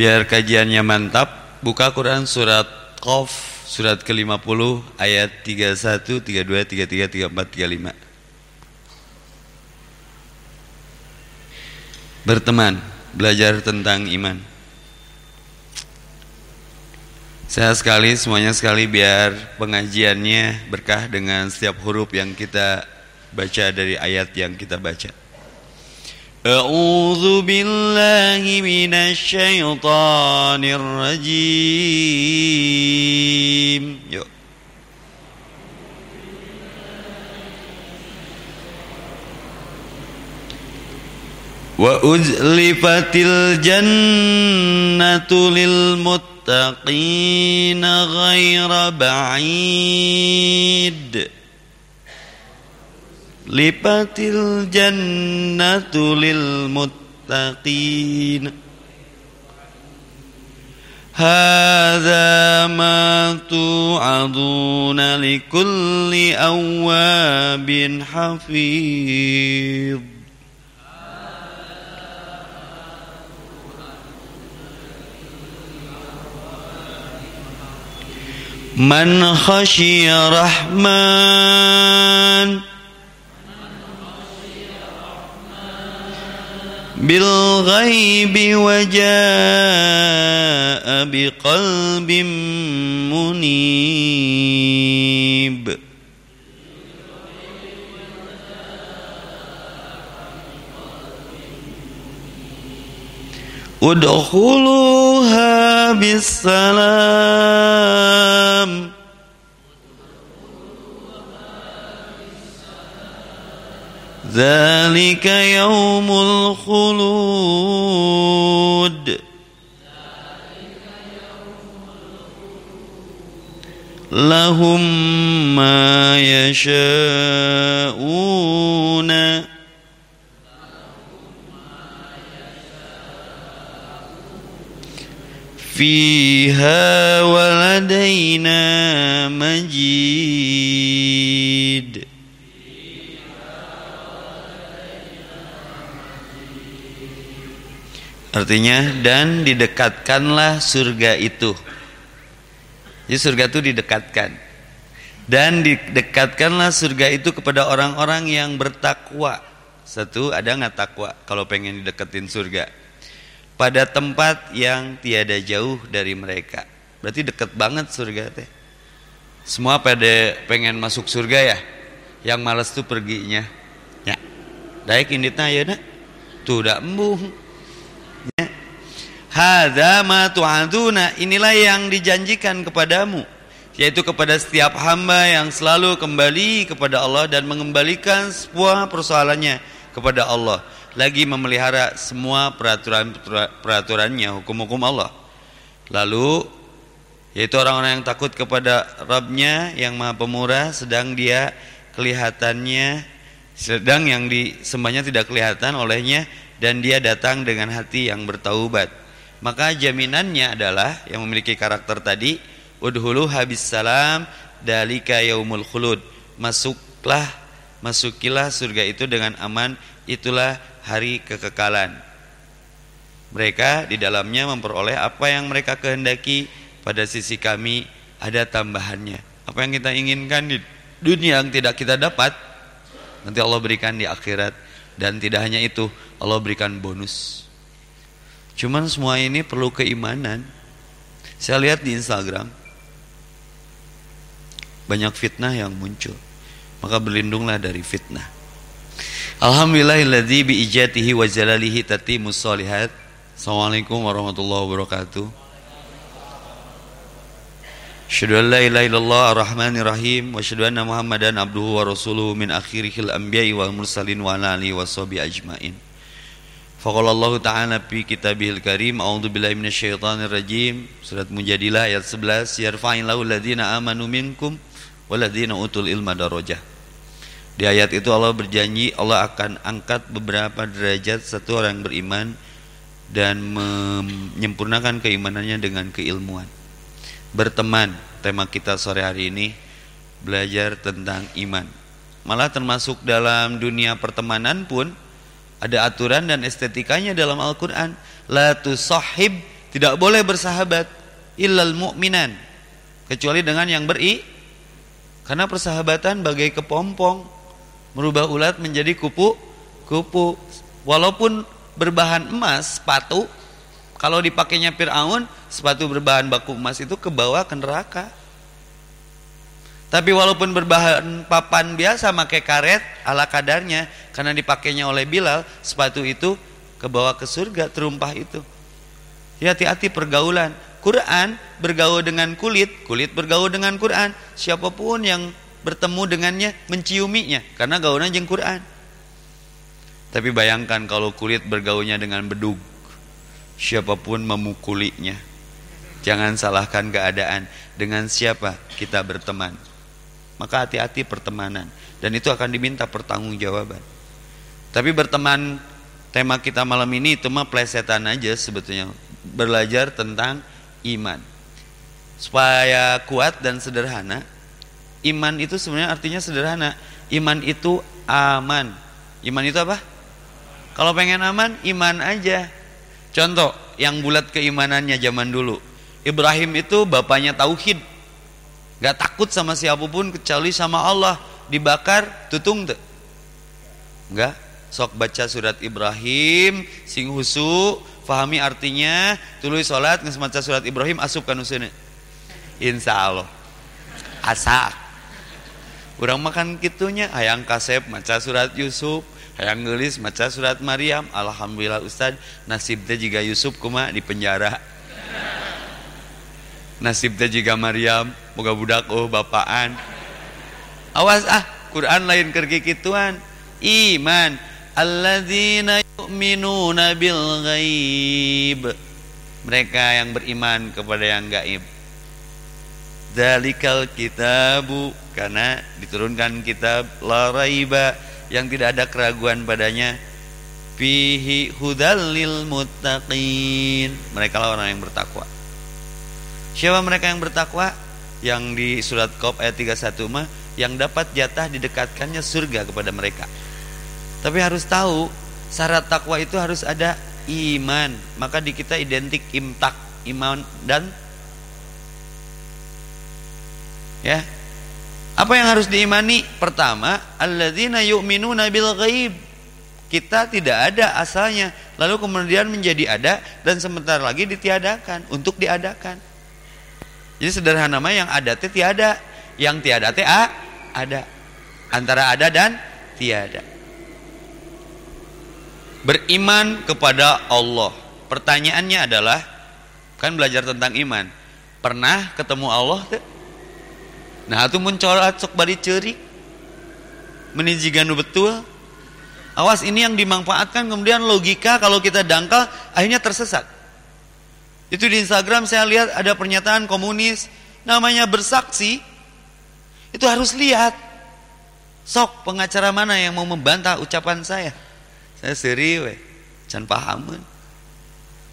Biar kajiannya mantap, buka Quran surat Qaf surat ke-50 ayat 31, 32, 33, 34, 35. Berteman, belajar tentang iman. Saya sekali, semuanya sekali biar pengajiannya berkah dengan setiap huruf yang kita baca dari ayat yang kita baca. أعوذ بالله من الشيطان الرجيم. وأزلفت الجنة للمتقين غير بعيد lipatil jannatu lil muttaqin hadza ma tu'aduna likulli awabin hafidh Man khashiya rahman بالغيب وجاء بقلب منيب. ادخلوها بالسلام. ذلك يوم الخلود. لهم ما يشاءون. فيها ولدينا مجيد Artinya dan didekatkanlah surga itu. Jadi surga itu didekatkan. Dan didekatkanlah surga itu kepada orang-orang yang bertakwa. Satu, ada nggak takwa kalau pengen dideketin surga? Pada tempat yang tiada jauh dari mereka. Berarti deket banget surga teh. Semua pada pengen masuk surga ya. Yang malas tuh perginya. Ya. Daik inditna ya nak. Tuh dak embung. Hadza ma tu'aduna. Inilah yang dijanjikan kepadamu yaitu kepada setiap hamba yang selalu kembali kepada Allah dan mengembalikan sebuah persoalannya kepada Allah lagi memelihara semua peraturan peraturannya hukum-hukum Allah. Lalu yaitu orang-orang yang takut kepada Rabbnya yang maha pemurah sedang dia kelihatannya sedang yang disembahnya tidak kelihatan olehnya dan dia datang dengan hati yang bertaubat maka jaminannya adalah yang memiliki karakter tadi udhulu habis salam dalika yaumul khulud. Masuklah masukilah surga itu dengan aman itulah hari kekekalan. Mereka di dalamnya memperoleh apa yang mereka kehendaki. Pada sisi kami ada tambahannya. Apa yang kita inginkan di dunia yang tidak kita dapat nanti Allah berikan di akhirat. Dan tidak hanya itu Allah berikan bonus cuman semua ini perlu keimanan. Saya lihat di Instagram banyak fitnah yang muncul. Maka berlindunglah dari fitnah. Alhamdulillahilladzi bi ijatihi wa jalalihi tatimus solihat Assalamualaikum warahmatullahi wabarakatuh. Asyhadu an la ilaha illallah ar-rahmanir rahim wa asyhadu anna Muhammadan abduhu wa rasuluhu min akhirihil anbiya'i wal mursalin wa ala alihi washabi ajmain. Faqala Allah Ta'ala fi kitabihil karim a'udzu billahi minasyaitonir rajim surat Mujadilah ayat 11 yarfa'illahu alladziina amanu minkum walladziina utul ilma darajah. Di ayat itu Allah berjanji Allah akan angkat beberapa derajat satu orang beriman dan menyempurnakan keimanannya dengan keilmuan. Berteman tema kita sore hari ini belajar tentang iman. Malah termasuk dalam dunia pertemanan pun ada aturan dan estetikanya dalam Al-Quran. La tusahib tidak boleh bersahabat. Illal mu'minan. Kecuali dengan yang beri. Karena persahabatan bagai kepompong. Merubah ulat menjadi kupu kupu. Walaupun berbahan emas sepatu. Kalau dipakainya Fir'aun sepatu berbahan baku emas itu ke bawah ke neraka tapi walaupun berbahan papan biasa pakai karet ala kadarnya karena dipakainya oleh Bilal, sepatu itu ke bawah ke surga terumpah itu. Hati-hati pergaulan. Quran bergaul dengan kulit, kulit bergaul dengan Quran. Siapa pun yang bertemu dengannya menciuminya karena gaulnya jeng Quran. Tapi bayangkan kalau kulit bergaulnya dengan bedug. Siapa pun memukulinya. Jangan salahkan keadaan dengan siapa kita berteman. Maka hati-hati pertemanan dan itu akan diminta pertanggungjawaban. Tapi berteman tema kita malam ini itu mah plesetan aja sebetulnya. Belajar tentang iman. Supaya kuat dan sederhana. Iman itu sebenarnya artinya sederhana. Iman itu aman. Iman itu apa? Kalau pengen aman, iman aja. Contoh, yang bulat keimanannya zaman dulu. Ibrahim itu bapaknya tauhid Gak takut sama siapa pun kecuali sama Allah. Dibakar, tutung tuh. Enggak. Sok baca surat Ibrahim, sing husu, fahami artinya, tulis sholat, ngesmaca surat Ibrahim, asupkan usune. Insya Allah. Asa. Orang makan kitunya, hayang kasep, maca surat Yusuf, hayang gelis, maca surat Maryam. Alhamdulillah Ustad, nasibnya jika Yusuf kuma di penjara nasibnya juga Maryam moga budak oh bapaan. Awas ah Quran lain kergi kituan iman alladzina yu'minuna bil ghaib. Mereka yang beriman kepada yang gaib. Dalikal kitabu karena diturunkan kitab la raiba yang tidak ada keraguan padanya. Fihi hudal lil muttaqin. Mereka lah orang yang bertakwa Siapa mereka yang bertakwa? Yang di surat Qaf ayat 31 mah yang dapat jatah didekatkannya surga kepada mereka. Tapi harus tahu syarat takwa itu harus ada iman. Maka di kita identik imtak, iman dan ya. Apa yang harus diimani? Pertama, alladzina yu'minuna bil ghaib. Kita tidak ada asalnya, lalu kemudian menjadi ada dan sebentar lagi ditiadakan untuk diadakan. Jadi sederhana mah yang ada teh tiada, yang tiada teh a, ada. Antara ada dan tiada. Beriman kepada Allah. Pertanyaannya adalah kan belajar tentang iman. Pernah ketemu Allah teh? Nah, itu mencorat sok bari ceri. Menijiganu betul. Awas ini yang dimanfaatkan kemudian logika kalau kita dangkal akhirnya tersesat. Itu di Instagram saya lihat ada pernyataan komunis namanya bersaksi. Itu harus lihat. Sok pengacara mana yang mau membantah ucapan saya? Saya serius, jangan paham.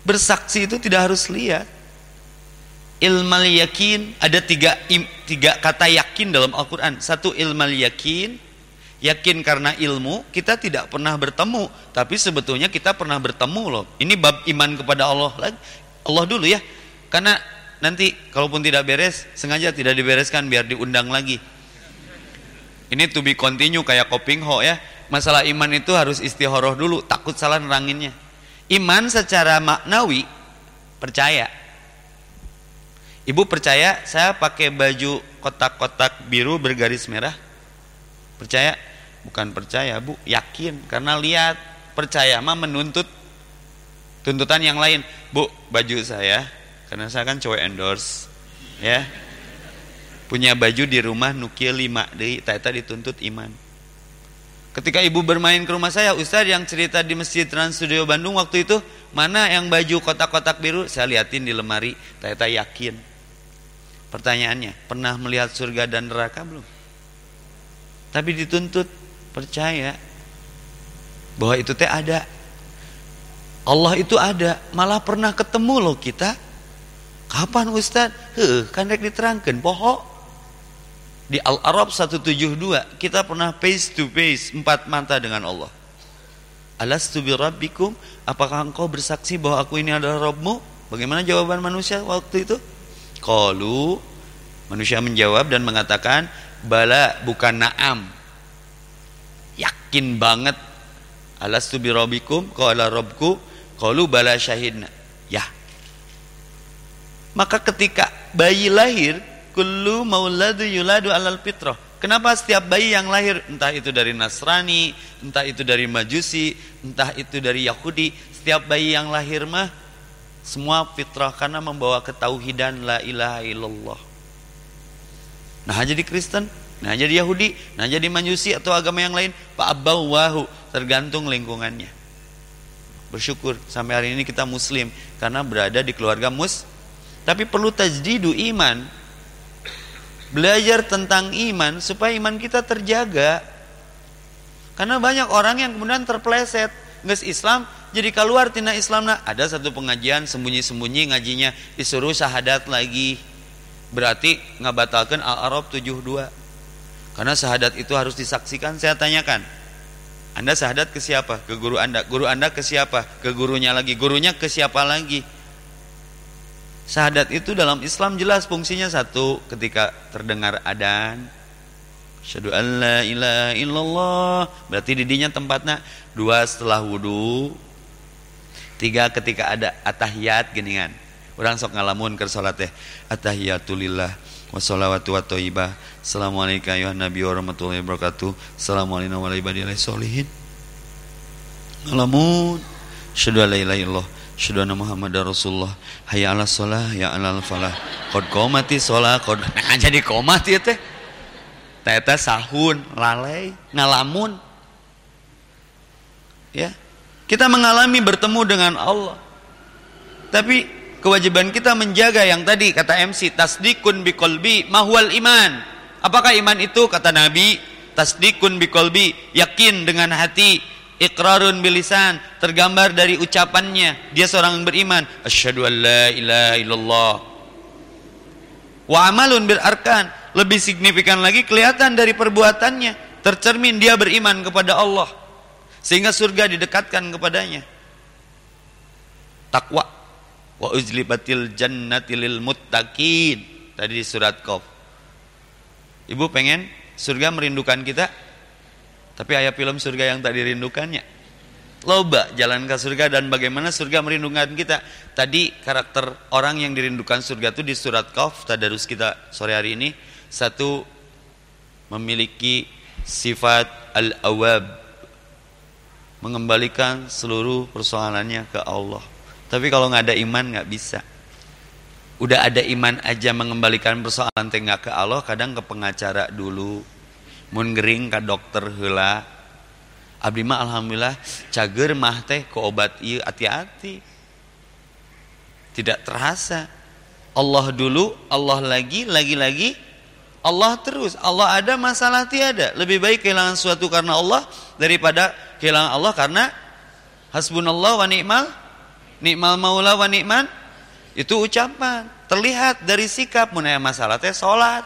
Bersaksi itu tidak harus lihat. Ilmal yakin ada tiga, tiga kata yakin dalam Al-Quran. Satu ilmal yakin, yakin karena ilmu kita tidak pernah bertemu tapi sebetulnya kita pernah bertemu loh ini bab iman kepada Allah lagi Allah dulu ya. Karena nanti kalaupun tidak beres sengaja tidak dibereskan biar diundang lagi. Ini to be continue kayak koping ho ya. Masalah iman itu harus istihoroh dulu takut salah neranginnya. Iman secara maknawi percaya. Ibu percaya saya pakai baju kotak-kotak biru bergaris merah. Percaya? Bukan percaya bu. Yakin karena lihat. Percaya mah menuntut tuntutan yang lain. Bu baju saya karena saya kan cowok endorse ya. Punya baju di rumah nukil lima deh tata dituntut iman. Ketika ibu bermain ke rumah saya Ustadz yang cerita di masjid Trans Studio Bandung waktu itu mana yang baju kotak-kotak biru? Saya liatin di lemari tata yakin. Pertanyaannya pernah melihat surga dan neraka belum? Tapi dituntut percaya. Bahwa itu teh ada Allah itu ada, malah pernah ketemu loh kita. Kapan Ustaz? Heh, kan rek diterangkan pohon. Di Al-Arab 172 kita pernah face to face empat mata dengan Allah. Alastu bi rabbikum? Apakah engkau bersaksi bahwa aku ini adalah Rabbmu? Bagaimana jawaban manusia waktu itu? Qalu manusia menjawab dan mengatakan bala bukan na'am. Yakin banget alastu bi rabbikum qala rabbku qalu bala syahidna. Ya. Maka ketika bayi lahir kullu mauladu yuladu alal fitrah. Kenapa setiap bayi yang lahir entah itu dari Nasrani, entah itu dari Majusi, entah itu dari Yahudi, setiap bayi yang lahir mah semua fitrah karena membawa ketauhidan la ilaha illallah. Nah jadi Kristen, nah jadi Yahudi, nah jadi Majusi atau agama yang lain, Pak wahu tergantung lingkungannya. Bersyukur sampai hari ini kita muslim karena berada di keluarga mus. Tapi perlu tajdidu iman. Belajar tentang iman supaya iman kita terjaga. Karena banyak orang yang kemudian terpleset. Nges Islam jadi keluar tina Islam nah ada satu pengajian sembunyi-sembunyi ngajinya disuruh syahadat lagi berarti ngabatalkan Al-Arab 72 karena syahadat itu harus disaksikan saya tanyakan anda syahadat ke siapa? Ke guru Anda. Guru Anda ke siapa? Ke gurunya lagi. Gurunya ke siapa lagi? Syahadat itu dalam Islam jelas fungsinya satu ketika terdengar adan Syahadu an la ilaha illallah berarti didinya tempatnya dua setelah wudhu Tiga ketika ada atahiyat geningan. Orang sok ngalamun ke salat teh. Atahiyatulillah wassalawatu wa thayyibah. Assalamualaikum ya nabi warahmatullahi wabarakatuh. Assalamualaikum warahmatullahi wabarakatuh. Ngalamun. Syahadu an la ilaha illallah. Syahadu anna Muhammadar Rasulullah. Hayya 'alas shalah, ya 'alal falah. Qad qomati shalah, qad nah jadi qomat ieu teh. Teta sahun, lalai, ngalamun. Ya, kita mengalami bertemu dengan Allah. Tapi kewajiban kita menjaga yang tadi kata MC tasdikun biqalbi mahwal iman. Apakah iman itu kata Nabi? Tasdikun biqalbi, yakin dengan hati, iqrarun bilisan, tergambar dari ucapannya. Dia seorang yang beriman. Asyhadu an la ilaha illallah. Wa amalun bil arkan. Lebih signifikan lagi kelihatan dari perbuatannya, tercermin dia beriman kepada Allah sehingga surga didekatkan kepadanya takwa wa uzlibatil jannati lil muttaqin. Tadi di surat Qaf. Ibu pengen surga merindukan kita? Tapi ayat film surga yang tak dirindukannya. Loba jalan ke surga dan bagaimana surga merindukan kita? Tadi karakter orang yang dirindukan surga itu di surat Qaf tadarus kita sore hari ini. Satu memiliki sifat al-awab mengembalikan seluruh persoalannya ke Allah. Tapi kalau nggak ada iman nggak bisa. Udah ada iman aja mengembalikan persoalan teh ke Allah, kadang ke pengacara dulu. Mun gering ke dokter hela. Abdi mah alhamdulillah cager mah teh ke obat ieu hati-hati. Tidak terasa. Allah dulu, Allah lagi, lagi-lagi Allah terus. Allah ada, masalah tiada. Lebih baik kehilangan sesuatu karena Allah daripada kehilangan Allah karena hasbunallah wa ni'mal ni'mal maula wa ni'man itu ucapan. Terlihat dari sikap. Menaya masalah teh salat.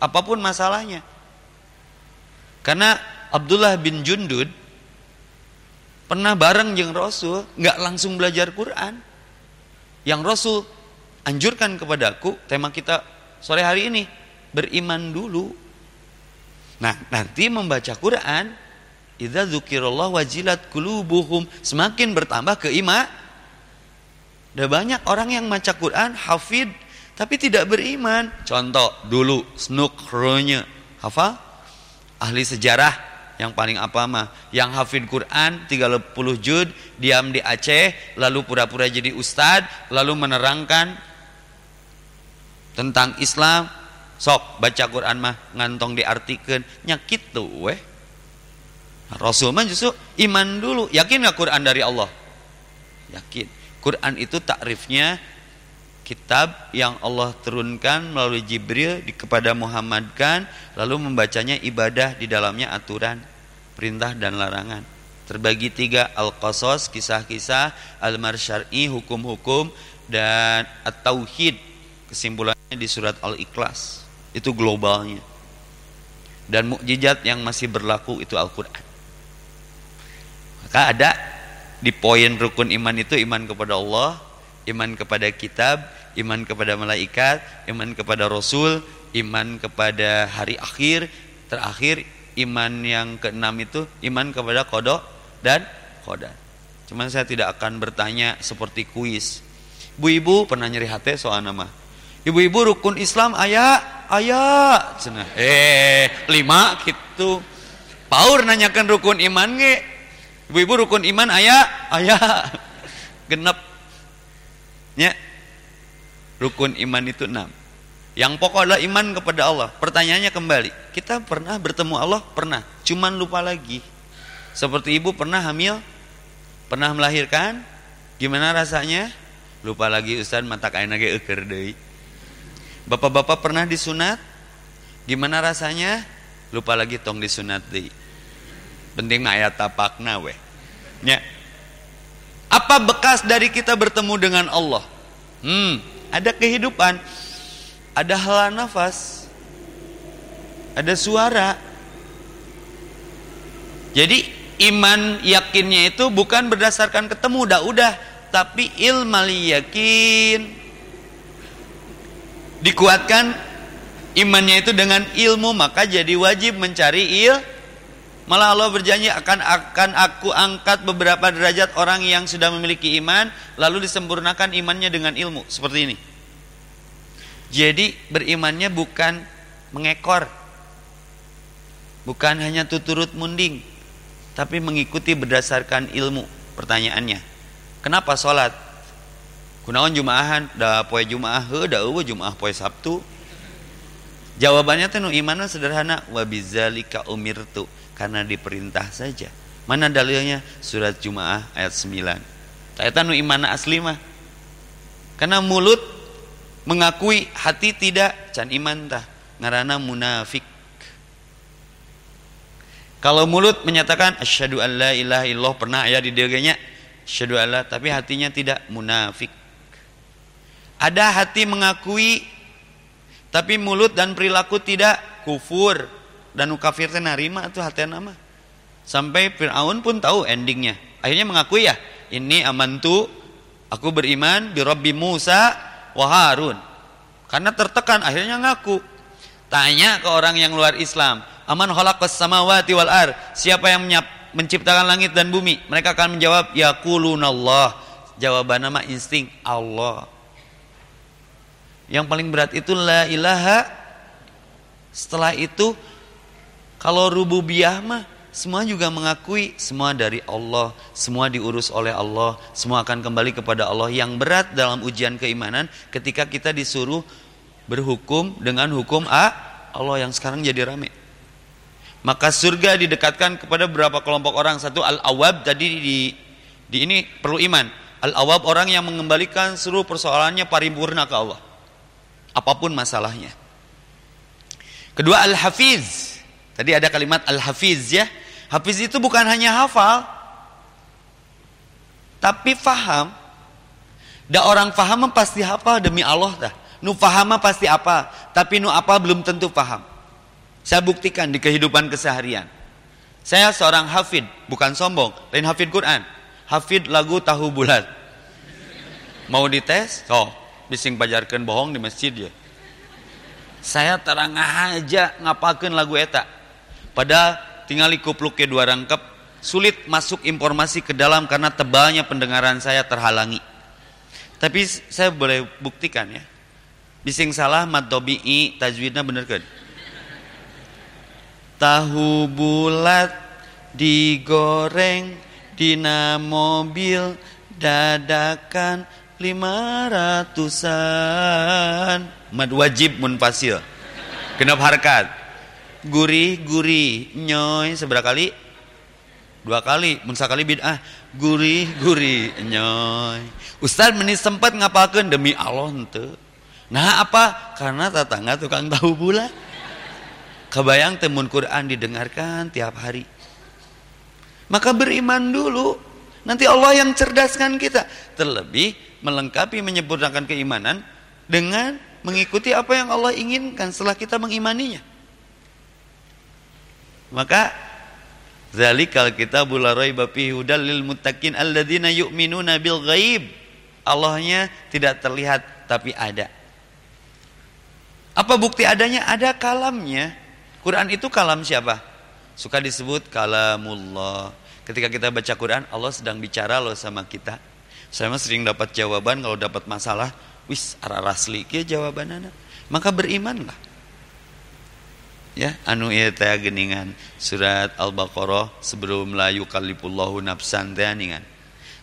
Apa pun masalahnya. Karena Abdullah bin Jundud pernah bareng jeng Rasul nggak langsung belajar Quran. Yang Rasul anjurkan kepadaku tema kita sore hari ini beriman dulu. Nah nanti membaca Quran Idza dzukirallah wajilat qulubuhum, semakin bertambah keiman. Ada banyak orang yang baca Quran hafid tapi tidak beriman. Contoh dulu snukronya hafal ahli sejarah yang paling apa mah yang hafid Quran 30 jud diam di Aceh lalu pura-pura jadi ustad lalu menerangkan tentang Islam sok baca Quran mah ngantong diartikan nyakit tuh weh Rasul justru iman dulu. Yakin nggak Quran dari Allah? Yakin. Quran itu takrifnya kitab yang Allah turunkan melalui Jibril kepada Muhammad kan lalu membacanya ibadah di dalamnya aturan perintah dan larangan. Terbagi tiga al-qasas kisah-kisah al-marsyari hukum-hukum dan at-tauhid kesimpulannya di surat al-ikhlas. Itu globalnya. Dan mukjizat yang masih berlaku itu Al-Quran. Maka ada di poin rukun iman itu iman kepada Allah, iman kepada kitab, iman kepada malaikat, iman kepada rasul, iman kepada hari akhir, terakhir iman yang keenam itu iman kepada kodok dan kodar. Cuman saya tidak akan bertanya seperti kuis. Ibu-ibu pernah nyeri hati soal nama. Ibu-ibu rukun Islam ayah, ayah. Cenah. Eh, lima gitu. Paur nanyakan rukun iman nge. Ibu-ibu rukun iman ayah, ayah. Genep. Ya. Rukun iman itu enam. Yang pokok adalah iman kepada Allah. Pertanyaannya kembali, kita pernah bertemu Allah? Pernah. Cuman lupa lagi. Seperti ibu pernah hamil? Pernah melahirkan? Gimana rasanya? Lupa lagi Ustaz mata kain lagi eker. Bapak-bapak pernah disunat? Gimana rasanya? Lupa lagi tong disunat deui. Penting ayat tapakna weh. Ya. Apa bekas dari kita bertemu dengan Allah? Hmm, ada kehidupan ada hela nafas, ada suara. Jadi iman yakinnya itu bukan berdasarkan ketemu udah udah, tapi ilmali yakin. Dikuatkan imannya itu dengan ilmu maka jadi wajib mencari il malah Allah berjanji akan akan aku angkat beberapa derajat orang yang sudah memiliki iman lalu disempurnakan imannya dengan ilmu seperti ini jadi berimannya bukan mengekor. Bukan hanya tuturut munding. Tapi mengikuti berdasarkan ilmu. Pertanyaannya. Kenapa sholat? Kunaon jumaahan? Da poe jumaah, da eueuh jumaah poe Sabtu. Jawabannya tuh imannya sederhana. Wa bidzalika umirtu. Karena diperintah saja. Mana dalilnya? Surat Jumaah ayat 9. Eta nu iman asli mah. Karena mulut mengakui hati tidak can iman tah ngarana munafik kalau mulut menyatakan asyhadu an la ilaha illallah pernah ya di dieugeuna asyhadu alla tapi hatinya tidak munafik ada hati mengakui tapi mulut dan perilaku tidak kufur dan kafir teh narima itu hati nama sampai Firaun pun tahu endingnya akhirnya mengakui ya ini amantu aku beriman bi Rabbi Musa wa Harun. Karena tertekan akhirnya ngaku. Tanya ke orang yang luar Islam, "Aman khalaqas samawati wal ar?" Siapa yang menciptakan langit dan bumi? Mereka akan menjawab, "Yaqulunallah." Jawaban nama insting Allah. Yang paling berat itu la ilaha. Setelah itu kalau rububiyah mah semua juga mengakui semua dari Allah, semua diurus oleh Allah, semua akan kembali kepada Allah. Yang berat dalam ujian keimanan ketika kita disuruh berhukum dengan hukum A, Allah yang sekarang jadi rame. Maka surga didekatkan kepada beberapa kelompok orang. Satu al-awab tadi di di ini perlu iman. Al-awab orang yang mengembalikan seluruh persoalannya paripurna ke Allah. Apa pun masalahnya. Kedua al-hafiz Tadi ada kalimat al-hafiz ya. Hafiz itu bukan hanya hafal. Tapi faham. Da orang faham pasti hafal demi Allah dah. Nu faham pasti apa. Tapi nu apa belum tentu paham. Saya buktikan di kehidupan keseharian. Saya seorang hafid, bukan sombong. Lain hafid Quran. Hafid lagu tahu bulat. Mau dites? Oh, bising pajarkan bohong di masjid ya. Saya terang aja ngapakan lagu eta Padahal tinggal ke dua rangkap, sulit masuk informasi ke dalam karena tebalnya pendengaran saya terhalangi. Tapi saya boleh buktikan ya. Bising salah mat dobi'i tajwidnya bener kan? Tahu bulat digoreng dina mobil dadakan lima ratusan mad wajib munfasil kenapa harkat gurih gurih nyoy seberapa kali? Dua kali mun kali bid'ah gurih gurih nyoy. Ustaz meni sempat ngapakan demi Allah ente nah apa? Karena tetangga tukang tahu bulat kebayang temun Quran didengarkan tiap hari. Maka beriman dulu. Nanti Allah yang cerdaskan kita. Terlebih melengkapi menyempurnakan keimanan dengan mengikuti apa yang Allah inginkan setelah kita mengimaninya maka zalikal kitabul la raiba fihi hudal lil muttaqin alladzina yu'minuna bil ghaib. Allahnya tidak terlihat tapi ada. Apa bukti adanya? Ada kalamnya. Quran itu kalam siapa? Suka disebut kalamullah. Ketika kita baca Quran, Allah sedang bicara loh sama kita. Saya sering dapat jawaban kalau dapat masalah, wis arah rasli kia jawaban anak. Maka berimanlah. Ya, anu teh geningan surat Al-Baqarah sebelum la yukallifullahu nafsan teh ningan.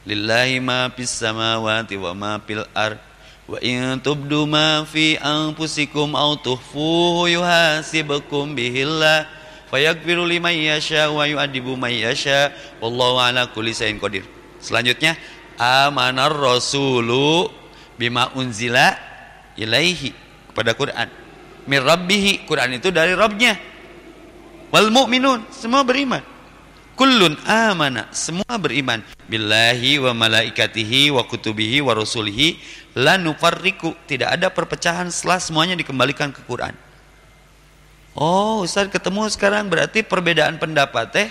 Lillahi ma fis samawati wa ma fil ard wa in tubdu ma fi anfusikum aw tuhfuhu yuhasibukum bihillah fayaghfiru liman yasha wa yu'adibu may yasha wallahu ala kulli shay'in qadir. Selanjutnya amanar rasulu bima unzila ilaihi kepada Quran. Mir rabbihi Quran itu dari Rabbnya. Wal mu'minun semua beriman. Kullun amana semua beriman billahi wa malaikatihi wa kutubihi wa rusulihi la nufarriku tidak ada perpecahan setelah semuanya dikembalikan ke Quran. Oh, Ustaz ketemu sekarang berarti perbedaan pendapat teh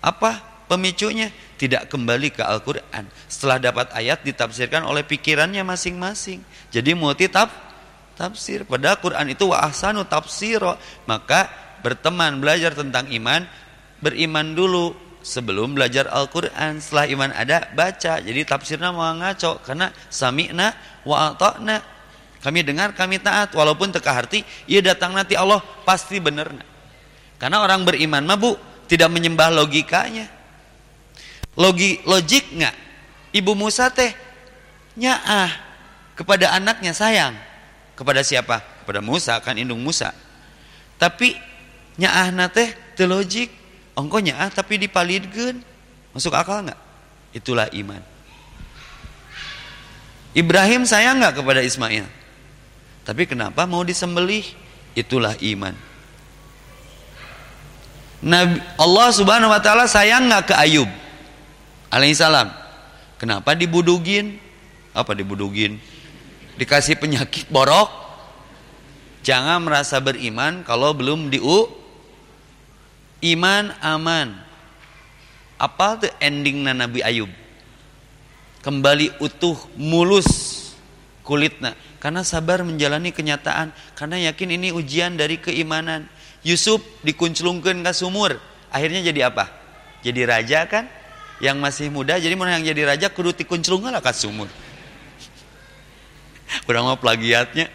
apa pemicunya? Tidak kembali ke Al-Qur'an. Setelah dapat ayat ditafsirkan oleh pikirannya masing-masing. Jadi multi taf tafsir. Pada Quran itu wa ahsanu tafsiro. Maka berteman belajar tentang iman, beriman dulu sebelum belajar Al-Qur'an. Setelah iman ada, baca. Jadi tafsirnya mau ngaco karena sami'na wa ata'na kami dengar, kami taat. Walaupun teka harti, ia datang nanti Allah pasti benar. Karena orang beriman mah bu, tidak menyembah logikanya. Logi, logik nggak? Ibu Musa teh nyaah kepada anaknya sayang. Kepada siapa? Kepada Musa, kan indung Musa. Tapi nyaah nate teh logik. Ongko nyaah tapi dipalidkeun. Masuk akal nggak? Itulah iman. Ibrahim sayang nggak kepada Ismail? Tapi kenapa mau disembelih? Itulah iman. Nabi Allah Subhanahu wa taala sayang nggak ke Ayub alaihissalam? Kenapa dibudugin? Apa dibudugin? Dikasih penyakit borok? Jangan merasa beriman kalau belum diu iman aman. Apa tuh ending Nabi Ayub? Kembali utuh, mulus kulitnya karena sabar menjalani kenyataan karena yakin ini ujian dari keimanan Yusuf dikunclungkan ke sumur akhirnya jadi apa jadi raja kan yang masih muda jadi mana yang jadi raja kudu dikunclungkan lah ke sumur kurang mau plagiatnya?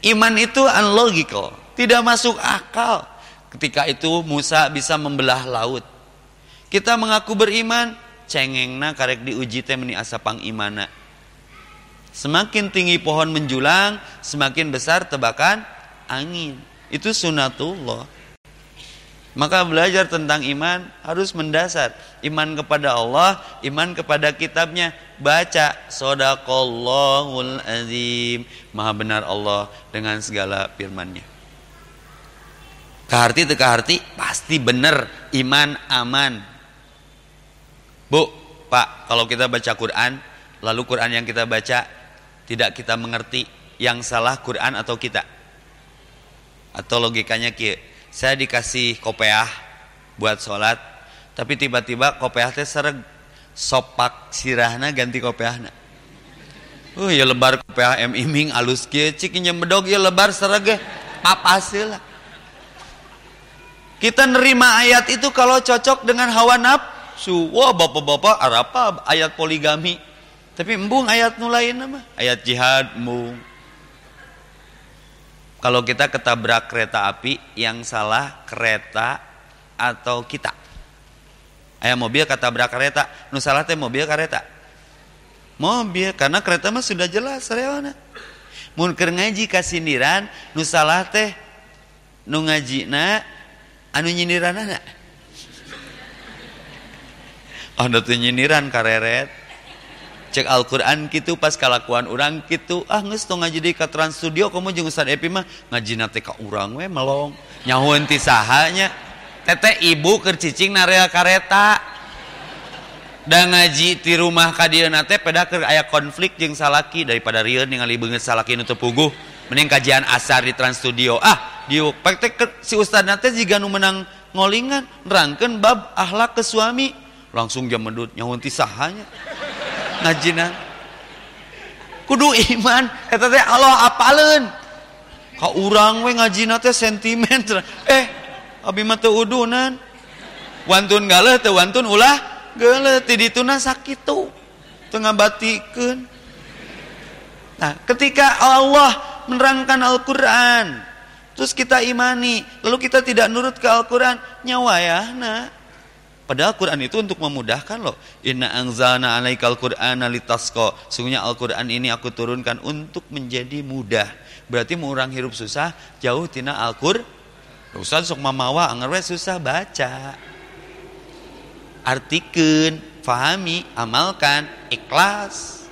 Iman itu unlogical tidak masuk akal. Ketika itu Musa bisa membelah laut. Kita mengaku beriman cengengna karek diuji teh meni asapang imana. Semakin tinggi pohon menjulang, semakin besar tebakan angin. Itu sunatullah. Maka belajar tentang iman harus mendasar. Iman kepada Allah, iman kepada kitabnya. Baca Sodaqallahul azim. Maha benar Allah dengan segala firmannya. Keharti itu keharti pasti benar iman aman. Bu, Pak, kalau kita baca Quran, lalu Quran yang kita baca tidak kita mengerti yang salah Quran atau kita atau logikanya kia saya dikasih kopeah buat sholat tapi tiba-tiba kopeah teh sereg. Sopak sirahna ganti kopeahna. Uh ya lebar kopeah em iming alus kia cik bedog ya lebar sereg papasil kita nerima ayat itu kalau cocok dengan hawa nafsu. Wah bapak-bapak apa ayat poligami. Tapi embung ayat nulain nama ayat jihad embung. Kalau kita ketabrak kereta api yang salah kereta atau kita. Ayah mobil ketabrak kereta, nu salah teh mobil kereta. Mobil karena kereta mah sudah jelas rewana. Mun keur ngaji kasindiran nu salah teh nu ngajina anu nyindiranana. Ada tuh nyindiran kareret cek Al-Quran gitu pas kalakuan orang gitu ah nges to ngaji di ke Trans Studio kamu jeung Ustaz Epi mah ngaji nate ka urang we melong. Nyahun ti sahanya. Tete ibu kercicing narea kareta. Dan ngaji di rumah kadieu nate pada ke aya konflik jeung salaki daripada rieun ningali beungeut salaki nu teu puguh. Mending kajian asar di Trans Studio. Ah di pek si Ustaz nate jika nu menang ngolingan nerangkeun bab akhlak ke suami. Langsung jam medut nyahun tisahanya ngajinan. Kudu iman. Eta teh Allah apaleun ka urang we ngajina teh sentimen eh abi mah teu udunan. Wantun galeh teu wantun ulah geuleuh ti dituna sakitu teu ngabatikeun nah ketika Allah menerangkan Al-Qur'an terus kita imani lalu kita tidak nurut ke Al-Qur'an nyawa ya nah Padahal Quran itu untuk memudahkan loh. Inna anzalna alaikal Qur'ana litasqa. Sungguhnya Al-Qur'an ini aku turunkan untuk menjadi mudah. Berarti mau orang hirup susah, jauh tina Al-Qur'an. Usah sok mamawa anger susah baca. Artikan, fahami, amalkan, ikhlas.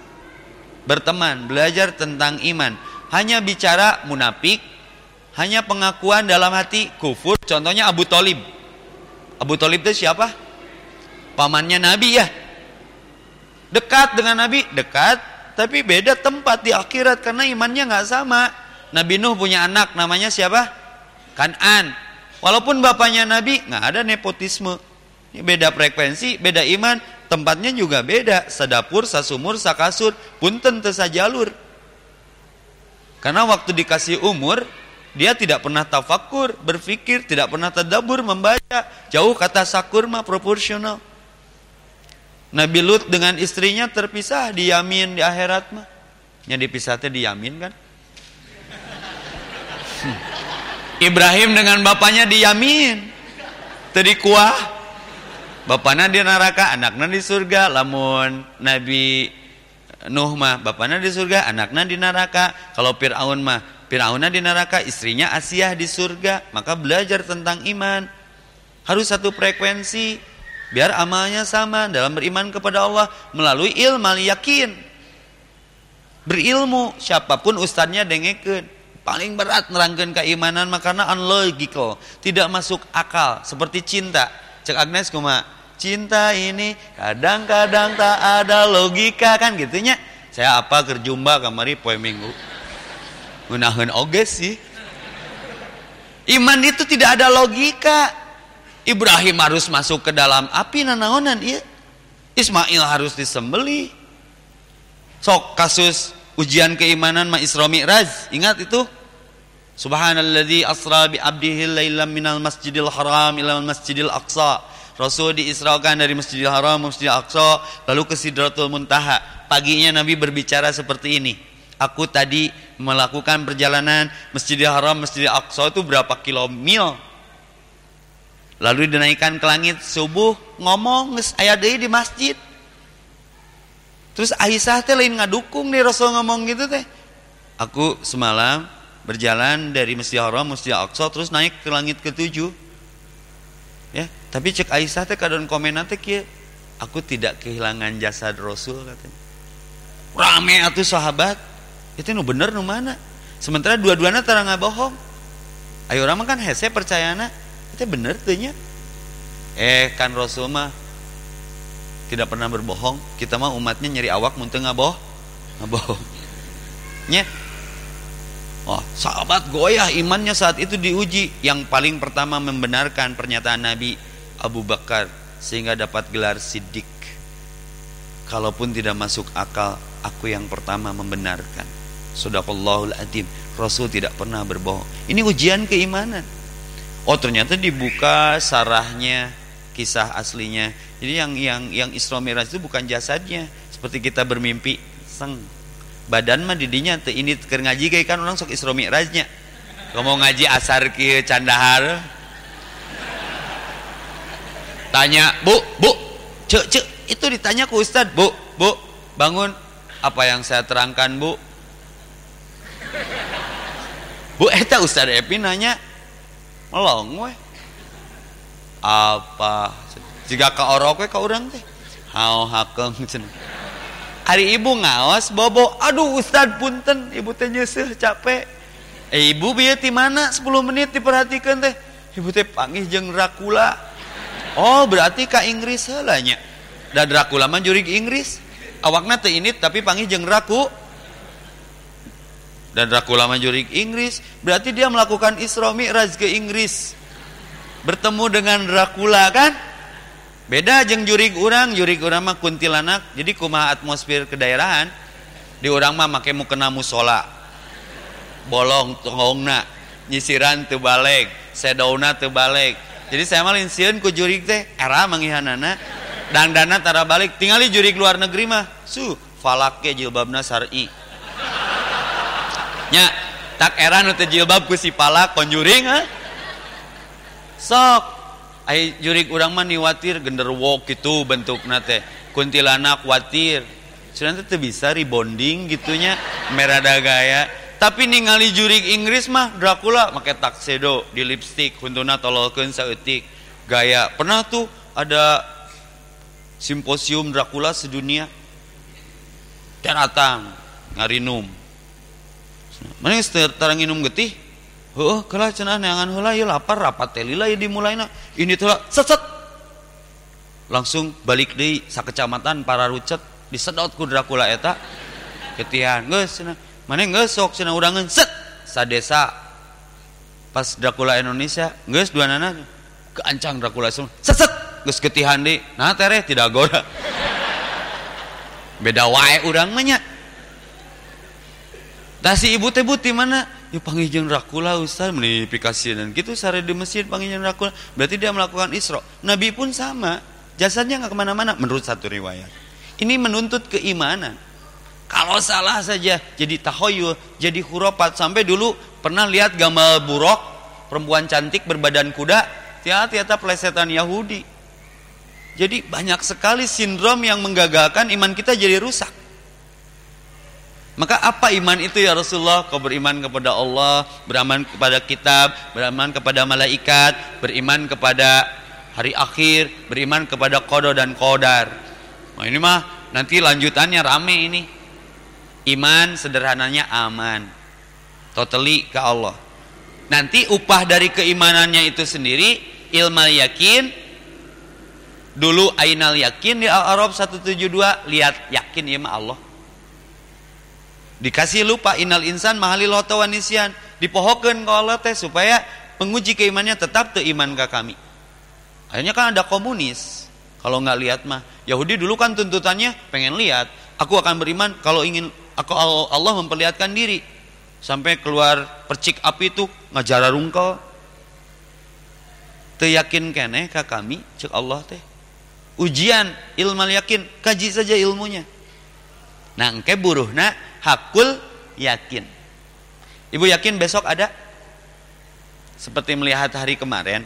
Berteman, belajar tentang iman. Hanya bicara munafik, hanya pengakuan dalam hati kufur. Contohnya Abu Talib. Abu Talib itu siapa? pamannya Nabi ya. Dekat dengan Nabi dekat tapi beda tempat di akhirat karena imannya nggak sama. Nabi Nuh punya anak namanya siapa? Kanan. Walaupun bapaknya Nabi nggak ada nepotisme. Beda frekuensi beda iman tempatnya juga beda. Sedapur sasumur sakasur pun tentu sajalur. Karena waktu dikasih umur dia tidak pernah tafakur, berpikir, tidak pernah tadabur, membaca. Jauh kata sakur mah proporsional. Nabi Lut dengan istrinya terpisah di Yamin di akhirat mah. Yang dipisah teh di Yamin kan? Hmm. Ibrahim dengan bapaknya di Yamin. Tadi kuah. Bapaknya di neraka, anaknya di surga. Lamun Nabi Nuh mah bapaknya di surga, anaknya di neraka. Kalau Fir'aun mah, Fir'aunnya di neraka, istrinya Asiyah di surga. Maka belajar tentang iman. Harus satu frekuensi biar amalnya sama dalam beriman kepada Allah melalui ilmu yakin. Berilmu siapa pun ustadznya dengekeun. Paling berat nerangkan keimanan makanya unlogical tidak masuk akal seperti cinta. Cek Agnes kuma cinta ini kadang-kadang tak ada logika kan gitunya saya apa kerjumba kamari poe minggu gunakan oge sih. Iman itu tidak ada logika. Ibrahim harus masuk ke dalam api nanaonan iya. Ismail harus disembeli. Sok kasus ujian keimanan ma Isra Mi'raj. Ingat itu? Subhanalladzi asra bi abdihi lailam minal masjidil haram ila masjidil aqsa. Rasul diisrakan dari Masjidil Haram Masjidil Aqsa lalu ke Sidratul Muntaha. Paginya Nabi berbicara seperti ini aku tadi melakukan perjalanan Masjidil Haram Masjidil Aqsa itu berapa kilometer lalu dinaikkan ke langit subuh ngomong ayat deui di masjid. Terus Aisyah teh lain ngadukung nih Rasul ngomong gitu teh. Aku semalam berjalan dari Masjid Haram Masjid Aqsa terus naik ke langit ketujuh. Ya tapi cek Aisyah teh kadon komen teh kieu aku tidak kehilangan jasad Rasul katanya. Rame atuh sahabat itu nu bener nu mana? Sementara dua-duanya terang bohong. Ayo orang kan hese percayana. Itu bener tuhnya eh kan Rasul mah tidak pernah berbohong. Kita mah umatnya nyari awak muntah ngaboh ngabohong nya Oh, sahabat goyah imannya saat itu diuji. Yang paling pertama membenarkan pernyataan Nabi Abu Bakar sehingga dapat gelar sidik. Kalaupun tidak masuk akal, aku yang pertama membenarkan. Sadaqallahul adim. Rasul tidak pernah berbohong. Ini ujian keimanan. Oh ternyata dibuka sarahnya kisah aslinya. Jadi yang yang yang Isra Mi'raj itu bukan jasadnya seperti kita bermimpi seng badan mah didinya ini keur ngaji kayak kan orang sok Isra Mi'rajnya. Kamu ngaji asar kieu candahar. Tanya, "Bu, Bu, cek cek itu ditanya ke Ustad, Bu, Bu, bangun apa yang saya terangkan, Bu?" Bu, eta Ustad Epi nanya, melong we apa? Jika ke orok we ke orang teh. Hau hakeng cen hari ibu ngawas bobo aduh ustad punten. Ibu teh nyeseh capek. Eh ibu biar di mana? 10 menit diperhatikan teh. Ibu teh panggil jeng Dracula. Oh berarti ka Inggris helanya dan Dracula mah jurig Inggris. Awakna teh ini tapi panggil jeng Draku dan Dracula majurik Inggris berarti dia melakukan Isra Mi'raj ke Inggris. Bertemu dengan Dracula kan? Beda jeng jurig orang jurig orang mah kuntilanak. Jadi kumaha atmosfer kedaerahan? Di orang mah make mu kena musola. Bolong tongongna nyisiran teu balik sedauna teu jadi saya malah sieun ku jurig teh era manggihanana dan dana tara balik tinggali jurig luar negeri mah. Su falake jilbabna sar'i nya tak era nu teu jilbab ku si palak konjuring ha? Sok. Ai jurig urang mah niwatir genderwo gitu bentukna teh. Kuntilanak watir sudah teh bisa rebonding gitunya merada gaya tapi ningali jurig Inggris mah Dracula make taksedo di lipstick huntuna tololkeun saeutik. Gaya pernah tuh ada simposium Dracula sedunia? Datang ngarinum mana tarang minum getih. Oh kala cenah neangan heula ieu lapar rapat teh lila dimulaina. Ini tuh set langsung balik deui sakecamatan para rucet disedot ku Dracula eta. Ketihan geus cenah. Mana geus sok cenah udangeun set sadesa pas Dracula Indonesia geus dua nana keancang Dracula semua. Set set. Geus ketihan deui. Nah tere tidak goda. Beda wae urang mah Dah si ibu teh buti mana? Ya panggil jeung Dracula Ustaz menifikasi dan gitu sare di masjid panggil jeung Dracula. Berarti dia melakukan Isra. Nabi pun sama. Jasadnya nggak ke mana-mana menurut satu riwayat. Ini menuntut keimanan. Kalau salah saja jadi tahoyul, jadi hurufat sampai dulu pernah lihat gambar buruk perempuan cantik berbadan kuda, tiap-tiap plesetan Yahudi. Jadi banyak sekali sindrom yang menggagalkan iman kita jadi rusak. Maka apa iman itu ya Rasulullah? Kau beriman kepada Allah, beriman kepada kitab, beriman kepada malaikat, beriman kepada hari akhir, beriman kepada kodo dan kodar. Nah ini mah nanti lanjutannya rame ini. Iman sederhananya aman. Totally ke Allah. Nanti upah dari keimanannya itu sendiri ilmu yakin dulu ainal yakin di Al-Arab 172 lihat yakin ya Allah dikasih lupa inal insan mahali loto wanisian dipohokan ke Allah teh supaya penguji keimannya tetap iman ke kami. Akhirnya kan ada komunis. Kalau nggak lihat mah Yahudi dulu kan tuntutannya pengen lihat aku akan beriman kalau ingin aku Allah memperlihatkan diri. Sampai keluar percik api itu ngajar rungkel yakin kene ke kami cek Allah teh. Ujian ilmu yakin kaji saja ilmunya. Nah engke buruhna hakul yakin. Ibu yakin besok ada? Seperti melihat hari kemarin,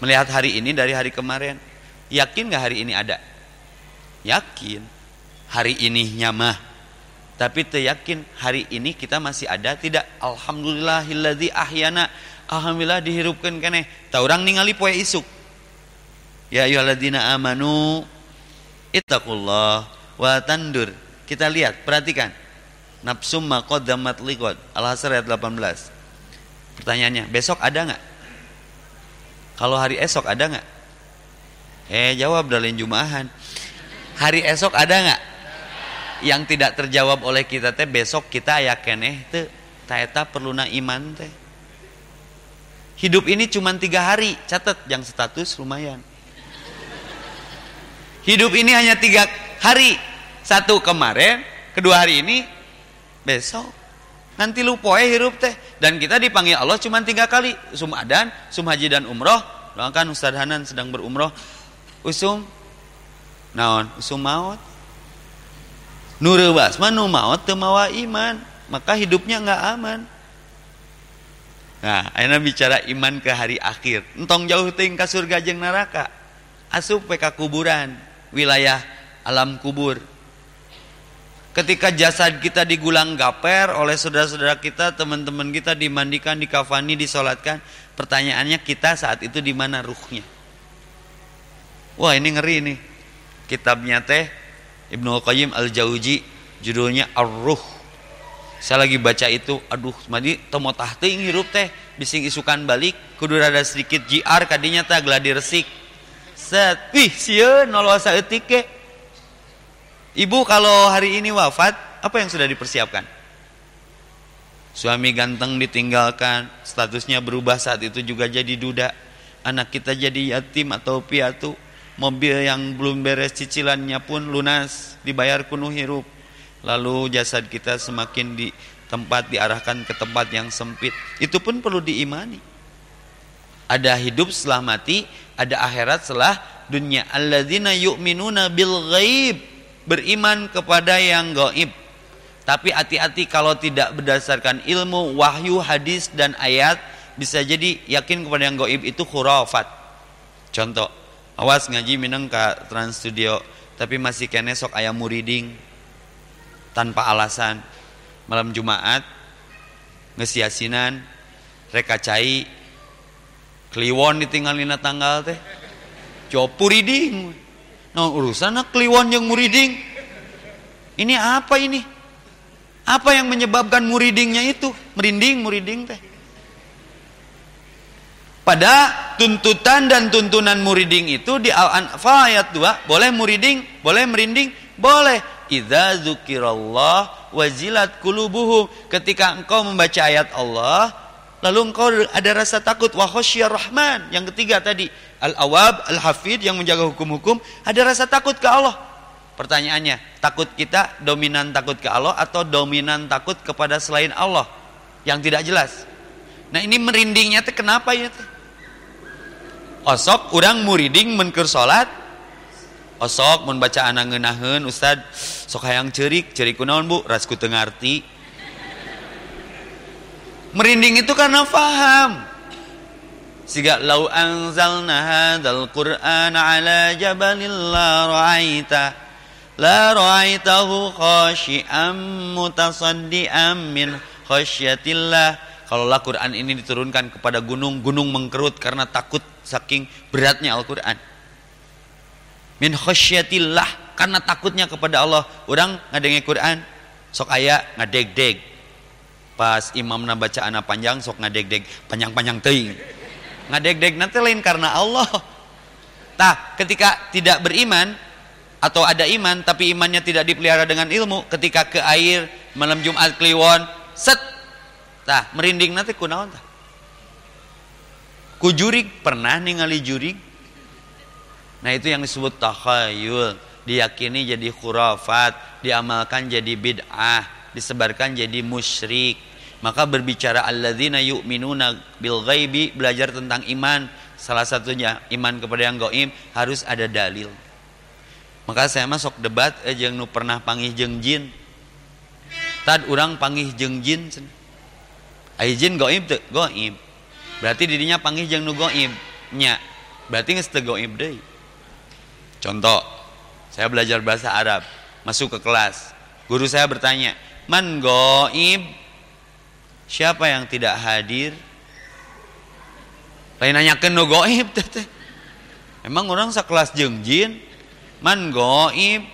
melihat hari ini dari hari kemarin. Yakin gak hari ini ada? Yakin. Hari ini nyamah. Tapi teryakin hari ini kita masih ada tidak? Alhamdulillahilladzi ahyana. Alhamdulillah dihirupkan kene. Tak orang ningali poe isuk. Ya ayyuhalladzina amanu ittaqullah wa tandur. Kita lihat, perhatikan nafsum maqaddamat liqad. Al-Hasr ayat 18 pertanyaannya besok ada nggak? Kalau hari esok ada nggak? Eh jawab dalin jumahan. Hari esok ada nggak? Yang tidak terjawab oleh kita teh besok kita yakin eh teh. Taeta perlu na iman teh. Hidup ini cuma tiga hari. Catat yang status lumayan. Hidup ini hanya tiga hari. Satu kemarin kedua hari ini besok. Nanti lu poe hirup teh. Dan kita dipanggil Allah cuma tiga kali. Usum adan usum haji dan umroh. Doakan Ustaz Hanan sedang berumroh. Usum naon? Usum maut. Nurul basma nu maut temawa iman. Maka hidupnya nggak aman. Nah ayeuna bicara iman ke hari akhir. Entong jauh ting ka surga jeung neraka. Asup ke kuburan. Wilayah alam kubur ketika jasad kita digulang gaper oleh saudara-saudara kita, teman-teman kita dimandikan, dikafani, disolatkan, pertanyaannya kita saat itu di mana ruhnya? Wah ini ngeri nih. Kitabnya teh Ibnu Qayyim Al-Jauzi judulnya Ar-Ruh. Saya lagi baca itu, aduh, madi tomo tahting hirup teh bising isukan balik, kudu ada sedikit JR kadinya teh gladi resik. Set, wih sieun nolosa etik Ibu kalau hari ini wafat, apa yang sudah dipersiapkan? Suami ganteng ditinggalkan, statusnya berubah saat itu juga jadi duda. Anak kita jadi yatim atau piatu. mobil yang belum beres cicilannya pun lunas dibayar kuno hirup lalu jasad kita semakin di tempat diarahkan ke tempat yang sempit itu pun perlu diimani ada hidup setelah mati ada akhirat setelah dunia alladzina yu'minuna bil ghaib beriman kepada yang gaib tapi hati-hati kalau tidak berdasarkan ilmu wahyu hadis dan ayat bisa jadi yakin kepada yang gaib itu khurafat. Contoh awas ngaji minang ke trans studio tapi masih kene sok ayam muriding tanpa alasan. Malam Jumat ngesiasinan reka cai kliwon ditinggalin tanggal teh. Copu no urusan kliwon yang muriding ini apa ini apa yang menyebabkan muridingnya itu merinding muriding teh pada tuntutan dan tuntunan muriding itu di Al-Anfal ayat 2 boleh muriding, boleh merinding, boleh. Idza dzukirallah wajilat qulubuhum. Ketika engkau membaca ayat Allah, lalu engkau ada rasa takut wa rahman. Yang ketiga tadi, al-awab, al-hafid yang menjaga hukum-hukum, ada rasa takut ke Allah. Pertanyaannya, takut kita dominan takut ke Allah atau dominan takut kepada selain Allah yang tidak jelas? Nah ini merindingnya teh kenapa ya teh? osok orang muriding menker salat osok membaca anak Ustad sok hayang cerik cerik kunaon bu rasku tengarti merinding itu karena faham siga lau anzalna hadzal qur'ana ala jabalin la ra'aita la ra'aitahu khashi'an mutasaddian min khasyatillah. Kalaulah Quran ini diturunkan kepada gunung gunung mengkerut karena takut saking beratnya Al-Quran. Min khasyatillah karena takutnya kepada Allah. Orang ngadengi Quran sok ayah ngadeg-deg. Pas imam na baca anak panjang sok ngadeg-deg. Panjang-panjang teing ngadeg-deg nanti lain karena Allah. Tah ketika tidak beriman atau ada iman tapi imannya tidak dipelihara dengan ilmu ketika ke air malam Jumat Kliwon set. Tah merinding nanti kunaon tah? Ku jurig pernah ningali jurig? Nah itu yang disebut takhayul. Diyakini jadi khurafat diamalkan jadi bid'ah disebarkan jadi musyrik maka berbicara alladzina yu'minuna bil ghaibi belajar tentang iman. Salah satunya iman kepada yang gaib harus ada dalil. Maka saya masuk debat eh jeung nu pernah panggih jeung jin? Tad orang panggih jeung jin ai jin gaib teu gaib berarti dirinya panggil jang nu goib nya. Berarti nggak goib deh contoh saya belajar bahasa Arab. Masuk ke kelas. Guru saya bertanya man goib siapa yang tidak hadir? Lain nanyakan nu goib? Teh emang orang sekelas jeng jin? Man goib.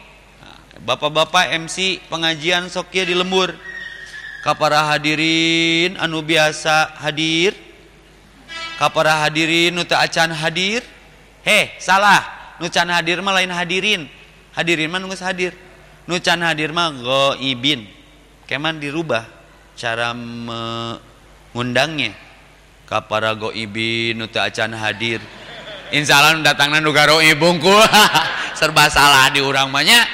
Bapak-bapak MC pengajian sokia di lembur. Kapara hadirin anu biasa hadir. Kapara hadirin nu acan hadir? Heh salah. Nu can hadir mah lain hadirin. Hadirin mah nunggu hadir. Nu can hadir mah goibin. Keman dirubah cara mengundangnya. Kapara goibin nu acan hadir. Insya Allah datangnya nu ibungku serba salah di urang banyak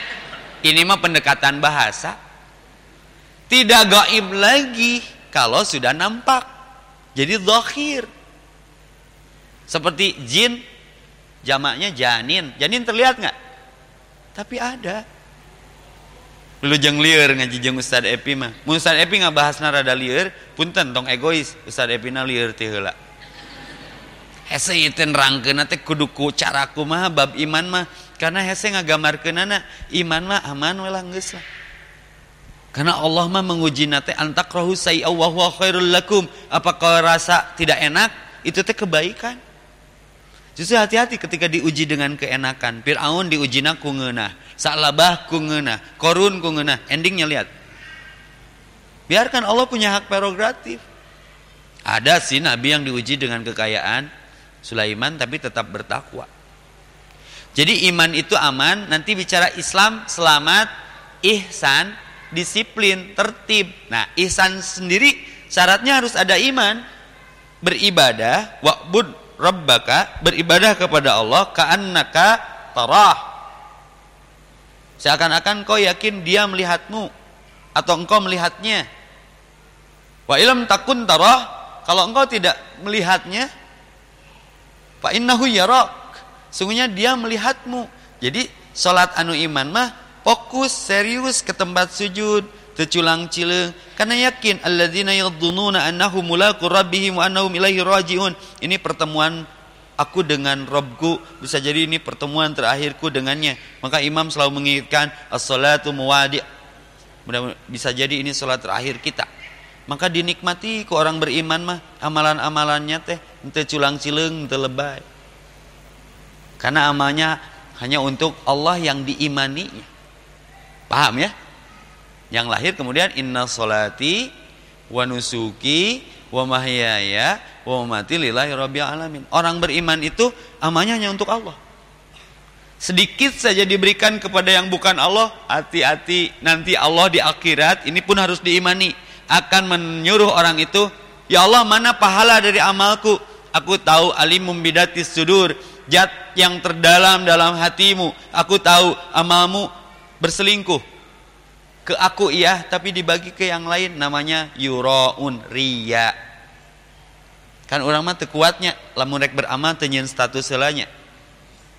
ini mah pendekatan bahasa. Tidak gaib lagi kalau sudah nampak. Jadi zahir seperti jin, jamaknya janin. Janin terlihat nggak? Tapi ada. Jeng liur ngaji jeng Ustad Epi mah. Ustad Epi nggak bahas narada liur, punten tong egois. Ustad Epi na liur ti heula. Hese iten rangkeun teh kudu ku caraku mah bab iman mah karena hese ngagamarkeunana iman mah aman we lah. Karena Allah mah menguji nate antakrahu sayya wa huwa khairul lakum. Apakah rasa tidak enak? Itu teh kebaikan. Justru hati-hati ketika diuji dengan keenakan. Fir'aun diuji ku ngeunah, Sa'labah ku ngeunah, Korun ku ngeunah. Endingnya lihat. Biarkan Allah punya hak prerogatif. Ada sih nabi yang diuji dengan kekayaan Sulaiman tapi tetap bertakwa. Jadi iman itu aman, nanti bicara Islam selamat, ihsan, disiplin, tertib. Nah, ihsan sendiri syaratnya harus ada iman, beribadah, wa'bud rabbaka beribadah kepada Allah ka'annaka tarah. Seakan-akan kau yakin dia melihatmu atau engkau melihatnya. Wa ilam takun tarah kalau engkau tidak melihatnya fa innahu yarak sungguhnya dia melihatmu. Jadi salat anu iman mah fokus serius ke tempat sujud terculang cileng karena yakin alladzina yadhunnuna annahum mulaqu rabbihim wa annahum ilaihi rajiun. Ini pertemuan aku dengan Robku. Bisa jadi ini pertemuan terakhirku dengannya. Maka imam selalu mengingatkan as-salatu muwadi. Bisa jadi ini salat terakhir kita. Maka dinikmati ke orang beriman mah amalan-amalannya teh ente culang cileng ente lebay. Karena amalnya hanya untuk Allah yang diimani paham ya yang lahir kemudian inna solati wa nusuki wa mahyaya wa mati lillahi rabbil alamin. Orang beriman itu amalnya hanya untuk Allah. Sedikit saja diberikan kepada yang bukan Allah, hati-hati nanti Allah di akhirat ini pun harus diimani akan menyuruh orang itu, ya Allah mana pahala dari amalku? Aku tahu alimum bidatis sudur, jat yang terdalam dalam hatimu. Aku tahu amalmu berselingkuh ke aku iya tapi dibagi ke yang lain namanya yuraun ria kan orang mah kuatnya lamun rek beramal status selanya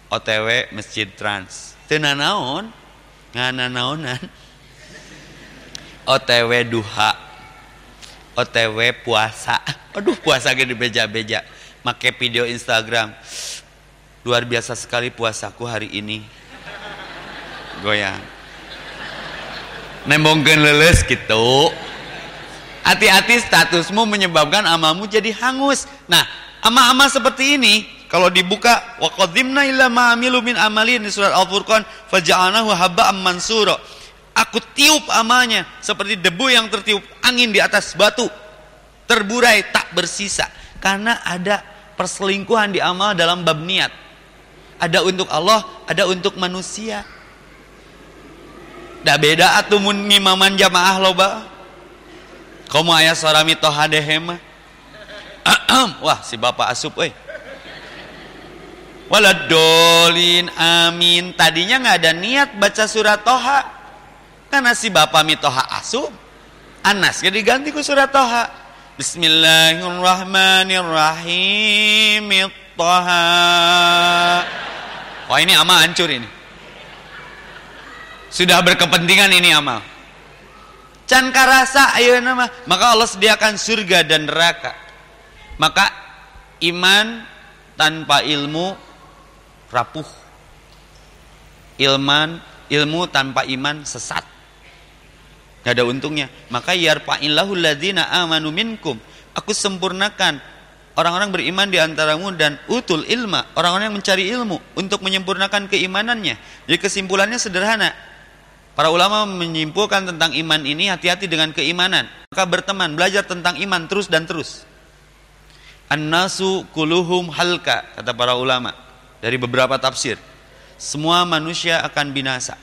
OTW Masjid Trans. Teu naon ngana naonan OTW duha. OTW puasa. Aduh puasa gede beja-beja. Make video Instagram. Luar biasa sekali puasaku hari ini. Goyang nembongkan leles gitu hati-hati statusmu menyebabkan amalmu jadi hangus. Nah ama-ama seperti ini kalau dibuka wa qadimna illa ma amilu min amalin di surat Al-Furqan faja'alnahu haba'an mansura. Aku tiup amalnya seperti debu yang tertiup angin di atas batu. Terburai tak bersisa. Karena ada perselingkuhan di amal dalam bab niat. Ada untuk Allah ada untuk manusia Da beda atuh mun ngimaman jamaah loba. Komo aya suara mitoha dehe mah. Wah, si Bapak asup euy. Waladolin amin. Tadinya nggak ada niat baca surat Toha. Karena si Bapak mitoha asup. Anas jadi ganti ku surat Toha. Bismillahirrahmanirrahim. Toha. Wah ini ama hancur ini. Sudah berkepentingan ini amal. Can karasa ayo nama, maka Allah sediakan surga dan neraka. Maka iman tanpa ilmu rapuh. Ilman, ilmu tanpa iman sesat. Gak ada untungnya. Maka yarfa'illahu ladzina amanu minkum. Aku sempurnakan orang-orang beriman di antaramu dan utul ilma, orang-orang yang mencari ilmu untuk menyempurnakan keimanannya. Jadi kesimpulannya sederhana, Para ulama menyimpulkan tentang iman ini hati-hati dengan keimanan. Maka berteman, belajar tentang iman terus dan terus. An-nasu kuluhum halka, kata para ulama. Dari beberapa tafsir. Semua manusia akan binasa.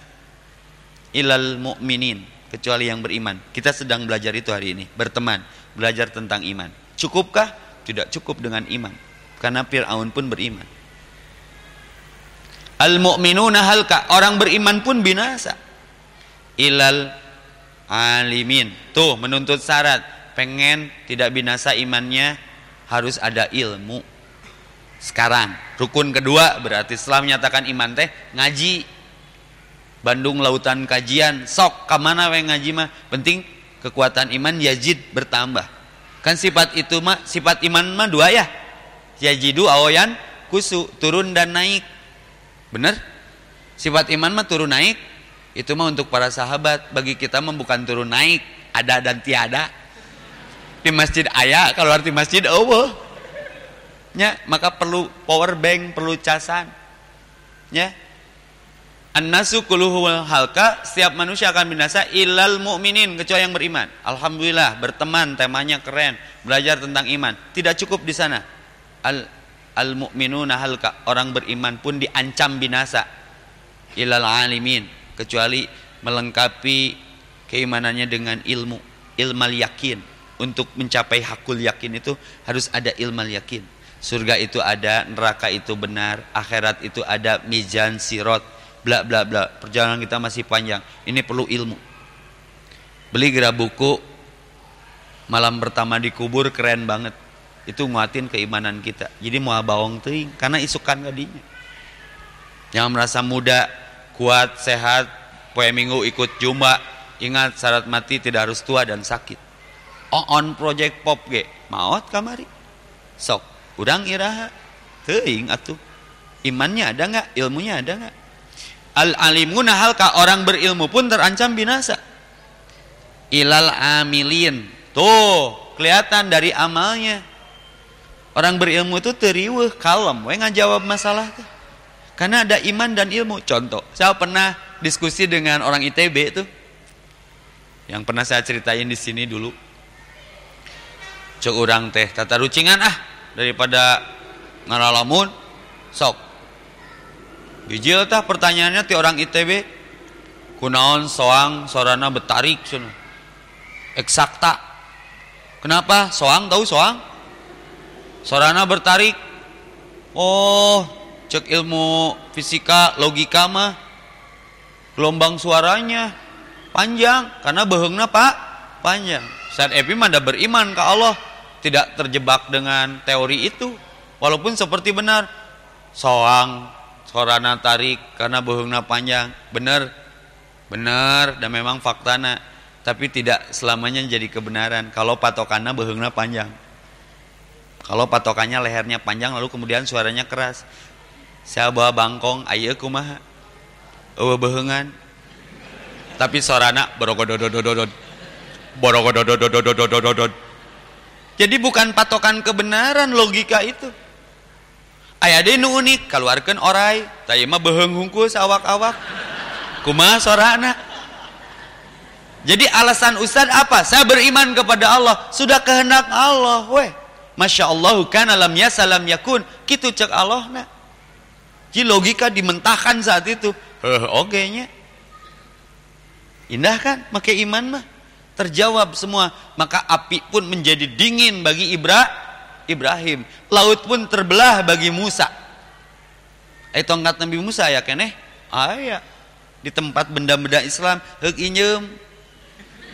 Ilal mu'minin. Kecuali yang beriman. Kita sedang belajar itu hari ini. Berteman, belajar tentang iman. Cukupkah? Tidak cukup dengan iman. Karena Fir'aun pun beriman. Al-mu'minuna halka. Orang beriman pun binasa ilal alimin. Tuh menuntut syarat. Pengen tidak binasa imannya harus ada ilmu. Sekarang rukun kedua berarti setelah menyatakan iman teh ngaji. Bandung lautan kajian sok kamana we ngaji mah penting kekuatan iman yajid bertambah. Kan sifat itu mah sifat iman mah dua ya. Yajidu awoyan kusu turun dan naik. Bener? Sifat iman mah turun naik itu mah untuk para sahabat bagi kita mah bukan turun naik ada dan tiada di masjid ayah kalau arti masjid oh nya maka perlu power bank perlu casan ya An-nasu halka setiap manusia akan binasa ilal mu'minin kecuali yang beriman. Alhamdulillah berteman temanya keren, belajar tentang iman. Tidak cukup di sana. Al al mu'minuna halka orang beriman pun diancam binasa. Ilal alimin kecuali melengkapi keimanannya dengan ilmu ilmal yakin. Untuk mencapai hakul yakin itu harus ada ilmal yakin. Surga itu ada neraka itu benar akhirat itu ada mizan sirot bla bla bla. Perjalanan kita masih panjang. Ini perlu ilmu. Beli gerak buku malam pertama di kubur keren banget. Itu nguatin keimanan kita. Jadi mau bawang ting karena isukan gadinya yang merasa muda kuat sehat poe minggu ikut jumba ingat syarat mati tidak harus tua dan sakit. On project pop ge. Maot kamari. Sok urang iraha. Teuing atuh. Imannya ada nggak? Ilmunya ada nggak? Al alimuna halka orang berilmu pun terancam binasa. Ilal amilin. Tuh kelihatan dari amalnya. Orang berilmu itu teriweh kalem. We ngajawab masalah tuh karena ada iman dan ilmu. Contoh saya pernah diskusi dengan orang ITB itu. Yang pernah saya ceritain di sini dulu. Cek orang teh tata rucingan ah daripada ngaralamun sok. Bijil tah pertanyaannya ti orang ITB kunaon soang sorana betarik sana eksakta. Kenapa? Soang tahu soang? Sorana bertarik. Oh cek ilmu fisika logika mah. Gelombang suaranya panjang. Karena behengna pak? Panjang. Saat Epi manda beriman ke Allah. Tidak terjebak dengan teori itu. Walaupun seperti benar. Soang sorana tarik karena bohongna panjang. Benar. Benar dan memang faktana. Tapi tidak selamanya jadi kebenaran. Kalau patokannya bohongna panjang. Kalau patokannya lehernya panjang lalu kemudian suaranya keras saya bawa bangkong ayo kumaha eueuh bohongan tapi sorana borogodododododod jadi bukan patokan kebenaran logika itu. Ayah deh nu unik keluarkan orai, tapi mah beheng hungkus awak-awak. Kuma sorana. Jadi alasan Ustaz apa? Saya beriman kepada Allah. Sudah kehendak Allah, weh. Masya Allah kan alam ya salam yakun. Gitu cek Allah na. Jadi logika dimentahkan saat itu. Heh, oke nya. Indah kan? Makai iman mah. Terjawab semua. Maka api pun menjadi dingin bagi Ibra Ibrahim. Laut pun terbelah bagi Musa. Eh tongkat Nabi Musa ya keneh ayah di tempat benda-benda Islam hek injem.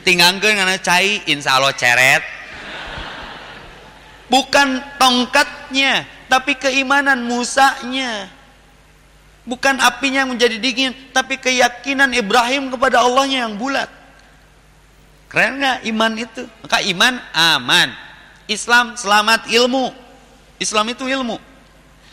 Tinggalkan karena cai insya Allah ceret. Bukan tongkatnya tapi keimanan Musanya bukan apinya yang menjadi dingin tapi keyakinan Ibrahim kepada Allahnya yang bulat Keren nggak iman itu? Maka iman aman. Islam selamat ilmu. Islam itu ilmu.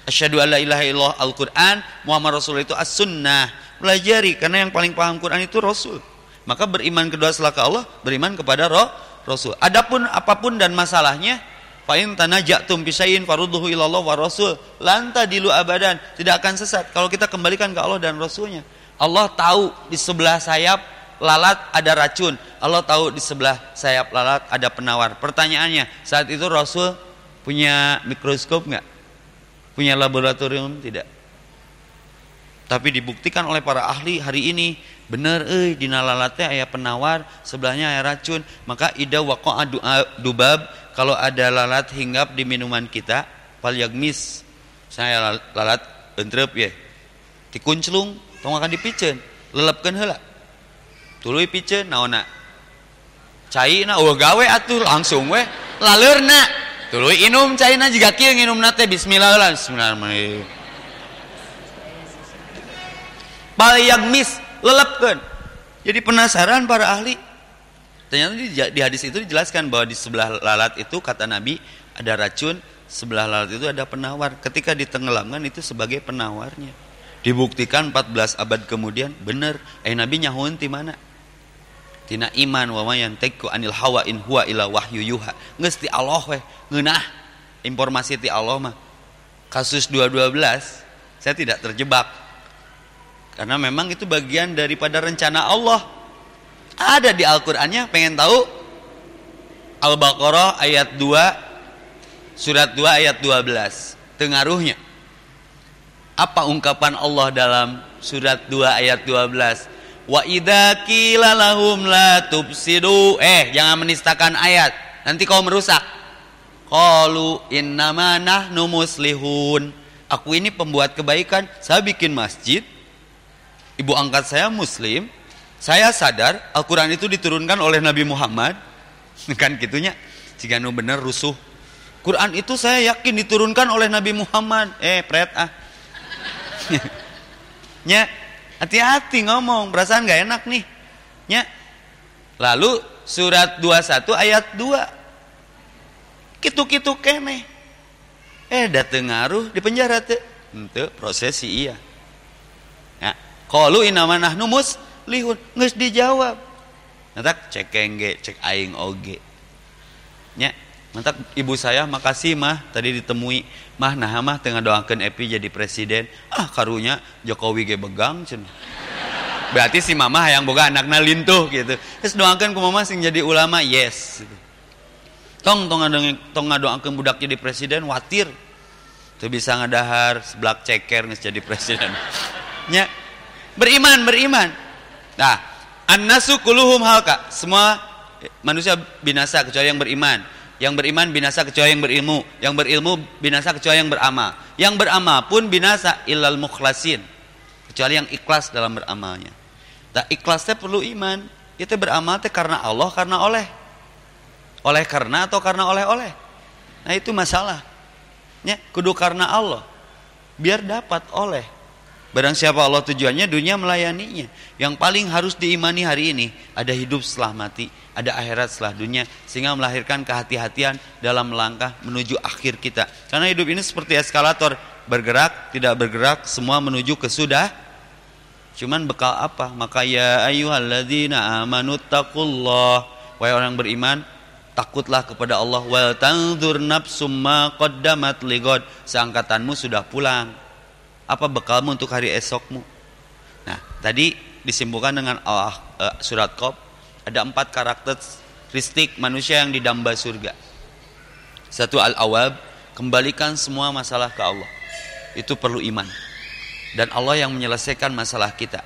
Asyhadu alla ilaha illallah Al-Qur'an, Muhammad Rasul itu as-sunnah. Pelajari karena yang paling paham Quran itu Rasul. Maka beriman kedua setelah ke Allah, beriman kepada roh Rasul. Adapun apa pun dan masalahnya, fa in tanajatum fi syai'in farudduhu ilallah wa rasul. Lanta dilu abadan, tidak akan sesat kalau kita kembalikan ke Allah dan Rasulnya. Allah tahu di sebelah sayap lalat ada racun. Allah tahu di sebelah sayap lalat ada penawar. Pertanyaannya, saat itu Rasul punya mikroskop nggak? Punya laboratorium tidak? Tapi dibuktikan oleh para ahli hari ini benar eh di lalatnya ayah penawar, sebelahnya ayah racun. Maka ida waqa'a dubab kalau ada lalat hinggap di minuman kita, pal yagmis. Saya lalat entrep ya. Dikunclung, tong akan dipicen, lelapkan heula tuluy piceun naonna caina eueuh gawe atuh langsung we laleurna tuluy inum caina jiga kieu nginumna teh bismillah lah bismillahirrahmanirrahim bal mis lelepkeun jadi penasaran para ahli. Ternyata di, di hadis itu dijelaskan bahwa di sebelah lalat itu kata Nabi ada racun. Sebelah lalat itu ada penawar. Ketika ditenggelamkan itu sebagai penawarnya. Dibuktikan 14 abad kemudian benar. Eh Nabi nyahun di mana? Tina iman wa mayan teku anil hawa in huwa ila wahyu yuha. Geus ti Allah weh. Ngeunah informasi ti Allah mah. Kasus 212 saya tidak terjebak karena memang itu bagian daripada rencana Allah. Ada di Al-Qur'annya pengen tahu? Al-Baqarah ayat 2 surat 2 ayat 12 tengaruhnya apa ungkapan Allah dalam surat 2 ayat 12 Wa idza qila lahum la tufsidu. Eh, jangan menistakan ayat. Nanti kau merusak. qalu innama nahnu muslihun. Aku ini pembuat kebaikan. Saya bikin masjid ibu angkat saya muslim saya sadar Al-Quran itu diturunkan oleh Nabi Muhammad. Kan gitunya? Jika nu bener rusuh. Quran itu saya yakin diturunkan oleh Nabi Muhammad. Eh pret ah. Nya hati-hati ngomong perasaan gak enak nih. Nya. Lalu surat 21 ayat 2 kitu-kitu kene eh dateng ngaruh di penjara tuh ente prosesi iya kalau inama nahnu lihun nges dijawab. Nantak cek kengge cek aing oge. Nya mantak ibu saya makasih mah tadi ditemui. Mah nah mah tengah doakan Epi jadi presiden. Ah karunya Jokowi ge begang cen. Berarti si mama yang boga anaknya lintuh gitu. Terus doakan ke mama sing jadi ulama yes tong tong ada tong ngadoakeun budak jadi presiden watir. Tuh bisa ngadahar seblak ceker nges jadi presiden. Nya beriman beriman nah annasu kuluhum halka semua manusia binasa kecuali yang beriman yang beriman binasa kecuali yang berilmu yang berilmu binasa kecuali yang beramal yang beramal pun binasa illal mukhlasin kecuali yang ikhlas dalam beramalnya Tak ikhlasnya perlu iman. Itu beramal teh karena Allah, karena oleh. Oleh karena atau karena oleh-oleh. Nah itu masalah. Ya, kudu karena Allah. Biar dapat oleh. Barang siapa Allah tujuannya dunia melayaninya. Yang paling harus diimani hari ini ada hidup setelah mati, ada akhirat setelah dunia sehingga melahirkan kehati-hatian dalam langkah menuju akhir kita. Karena hidup ini seperti eskalator, bergerak, tidak bergerak, semua menuju ke sudah Cuman bekal apa? Maka ya ayyuhalladzina amanu taqullah. Wahai orang beriman, takutlah kepada Allah wal tanzur nafsum ma qaddamat ligod. Seangkatanmu sudah pulang. Apa bekalmu untuk hari esokmu? Nah, tadi disimpulkan dengan Allah uh, surat Qaf ada empat karakteristik manusia yang didamba surga. Satu al-awab, kembalikan semua masalah ke Allah. Itu perlu iman dan Allah yang menyelesaikan masalah kita.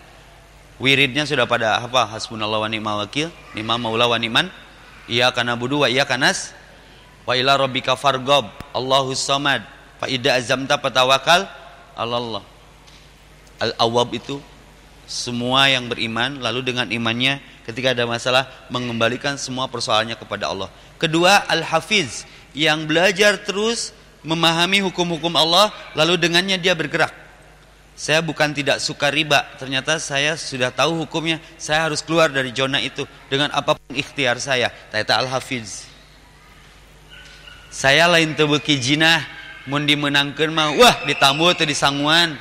Wiridnya sudah pada apa? Hasbunallah wa ni'mal wakil, ni'mal maula wa ni'man iyyaka na'budu wa iyyaka nas wa ila rabbika farghab. Allahus samad. Fa idza azamta fatawakal Allah. Al-awwab itu semua yang beriman lalu dengan imannya ketika ada masalah mengembalikan semua persoalannya kepada Allah. Kedua, al-hafiz yang belajar terus memahami hukum-hukum Allah lalu dengannya dia bergerak saya bukan tidak suka riba, ternyata saya sudah tahu hukumnya. Saya harus keluar dari zona itu dengan apa pun ikhtiar saya. Taita al-hafiz. Saya lain tebeki jinah, mun dimenangkan mah, wah ditambu atau disanguan.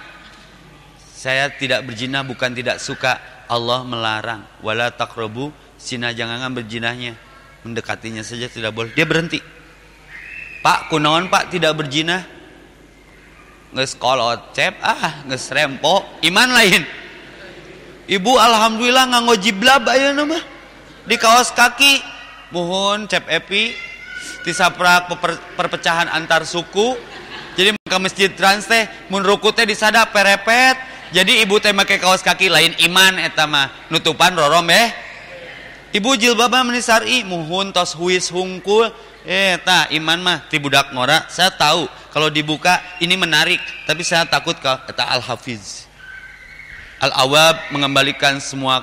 Saya tidak berzina bukan tidak suka. Allah melarang. Wala takrobu, sina jangan berjinahnya. Mendekatinya saja tidak boleh. Dia berhenti. Pak, kunaon pak tidak berzina? nges cep ah nges rempo iman lain ibu alhamdulillah nganggo jiblab ayo nama di kaos kaki mohon cep epi disaprak perpecahan antar suku ke masjid trans teh mun ruku teh disada perepet. Jadi ibu teh make kaos kaki lain iman eta mah. Nutupan rorom eh ibu jilbabah menisari muhun tos huis hungkul. Eh ta iman mah ti budak ngora. Saya tahu kalau dibuka ini menarik, tapi saya takut kata Al-Hafiz. Al-Awab mengembalikan semua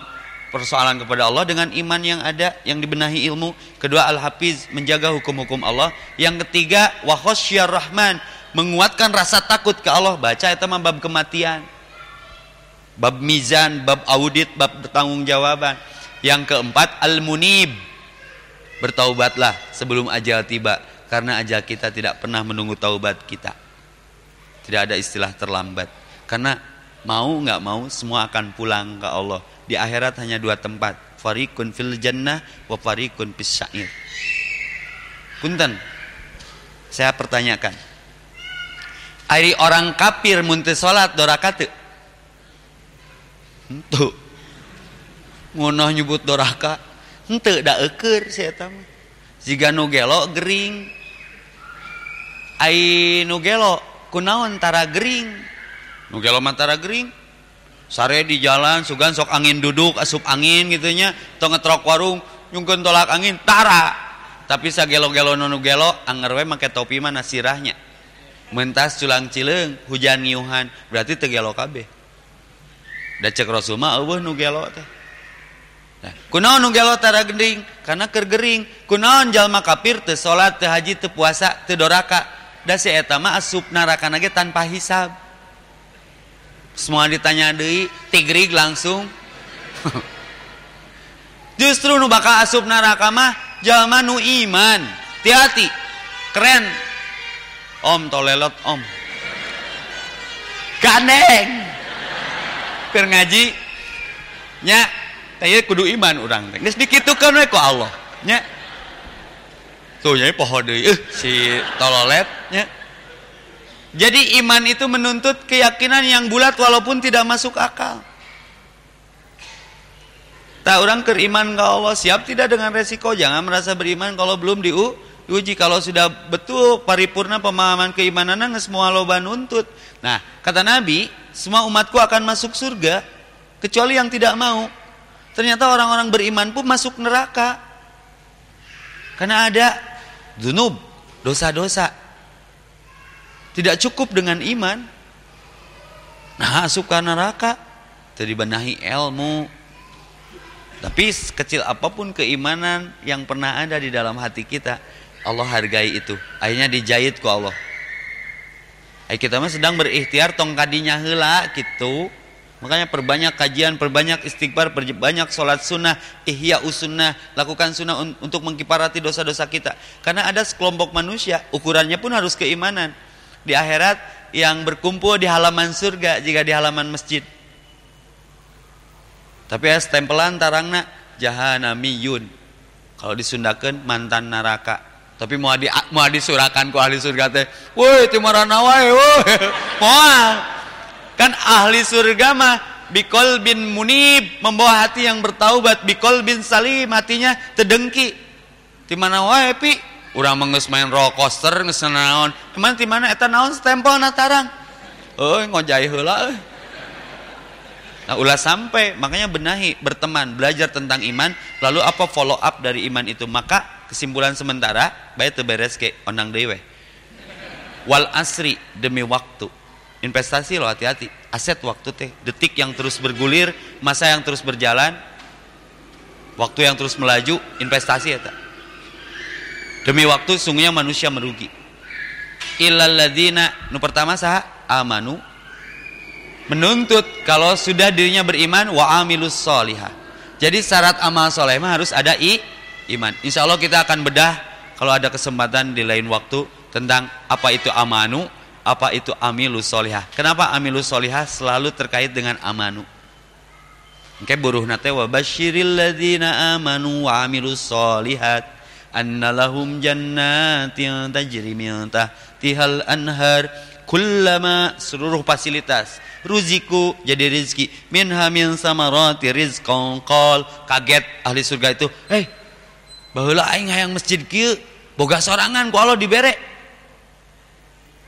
persoalan kepada Allah dengan iman yang ada yang dibenahi ilmu. Kedua Al-Hafiz menjaga hukum-hukum Allah. Yang ketiga wahosyar rahman menguatkan rasa takut ke Allah. Baca itu bab kematian. Bab mizan, bab audit, bab bertanggung jawaban. Yang keempat Al-Munib bertaubatlah sebelum ajal tiba karena ajal kita tidak pernah menunggu taubat kita. Tidak ada istilah terlambat. Karena mau nggak mau semua akan pulang ke Allah. Di akhirat hanya dua tempat, farikun fil jannah wa farikun fis syair. Punten. Saya pertanyakan. Ari orang kafir muntah salat doraka teu? Henteu. Ngonoh nyebut doraka, henteu da eukeur saya tahu. Jika nu gelo gering, ai nugelo kunaon tara gering? Nugelo mantara gering? Sare di jalan sugan sok angin duduk asup angin gitunya tong ngetrok warung nyungkeun tolak angin tara. Tapi sa gelo-gelo nonu gelo anger we make topi mana sirahnya mentas culang cileng hujan ngiuhan berarti tegelo kabeh. Da cek rasul mah eueuh nu gelo teh. Nah, kunaon nu gelo tara gending? Karena keur gering. Kunaon jalma kafir teu salat teu haji teu puasa teu doraka? Da si eta mah asup neraka ge tanpa hisab. Semua ditanya deui tigrig langsung. Justru nu bakal asup neraka mah jalma nu iman. Hati-hati. Keren om tolelot om. Gandeng. Keur ngaji nya teh kudu iman urang teh. Geus dikitukeun we ku Allah nya. Tuh nya poho deui. Eh si tololet nya. Jadi iman itu menuntut keyakinan yang bulat walaupun tidak masuk akal. Tak orang keriman ke Allah siap tidak dengan resiko? Jangan merasa beriman kalau belum diu diuji kalau sudah betul paripurna pemahaman keimanan nggak semua loba nuntut. Nah kata Nabi semua umatku akan masuk surga kecuali yang tidak mau. Ternyata orang-orang beriman pun masuk neraka. Karena ada dunub dosa-dosa. Tidak cukup dengan iman. Nah suka neraka jadi benahi ilmu. Tapi kecil apa pun keimanan yang pernah ada di dalam hati kita, Allah hargai itu. Akhirnya dijahit ku Allah. Ayo kita mah sedang berikhtiar tong kadinya gitu. Makanya perbanyak kajian, perbanyak istighfar, perbanyak sholat sunnah, ihya usunnah, lakukan sunnah untuk mengkiparati dosa-dosa kita. Karena ada sekelompok manusia, ukurannya pun harus keimanan. Di akhirat yang berkumpul di halaman surga jika di halaman masjid tapi ya stempelan tarangna jahanamiyun kalau disundakan mantan neraka tapi mau di mau disurakan ku ahli surga teh woi timarana wae woi. Moal. Kan ahli surga mah bikol bin munib membawa hati yang bertaubat bikol bin salim hatinya tedengki. Di mana wae pi. Urang menges main roller coaster geus naon emang di mana eta naon stempel na tarang? Euy ngojai heula euy. Nah, ulah sampai, makanya benahi, berteman, belajar tentang iman, lalu apa follow up dari iman itu? Maka kesimpulan sementara, baik beres ke onang dewe. Wal asri demi waktu. Investasi lo hati-hati. Aset waktu teh, detik yang terus bergulir, masa yang terus berjalan, waktu yang terus melaju, investasi ya Demi waktu sungguhnya manusia merugi. Illal nu pertama sah amanu menuntut kalau sudah dirinya beriman wa amilus solihah. Jadi syarat amal soleh harus ada i, iman. Insya Allah kita akan bedah kalau ada kesempatan di lain waktu tentang apa itu amanu, apa itu amilus solihah. Kenapa amilus solihah selalu terkait dengan amanu? Oke buruh nate wa basyiril ladzina amanu wa amilus solihat annalahum jannatin tajri min tahtihal anhar kullama seluruh fasilitas ruziku jadi rizki minha min samarati rizqan qal kaget ahli surga itu hei baheula aing hayang masjid kieu boga sorangan ku Allah dibere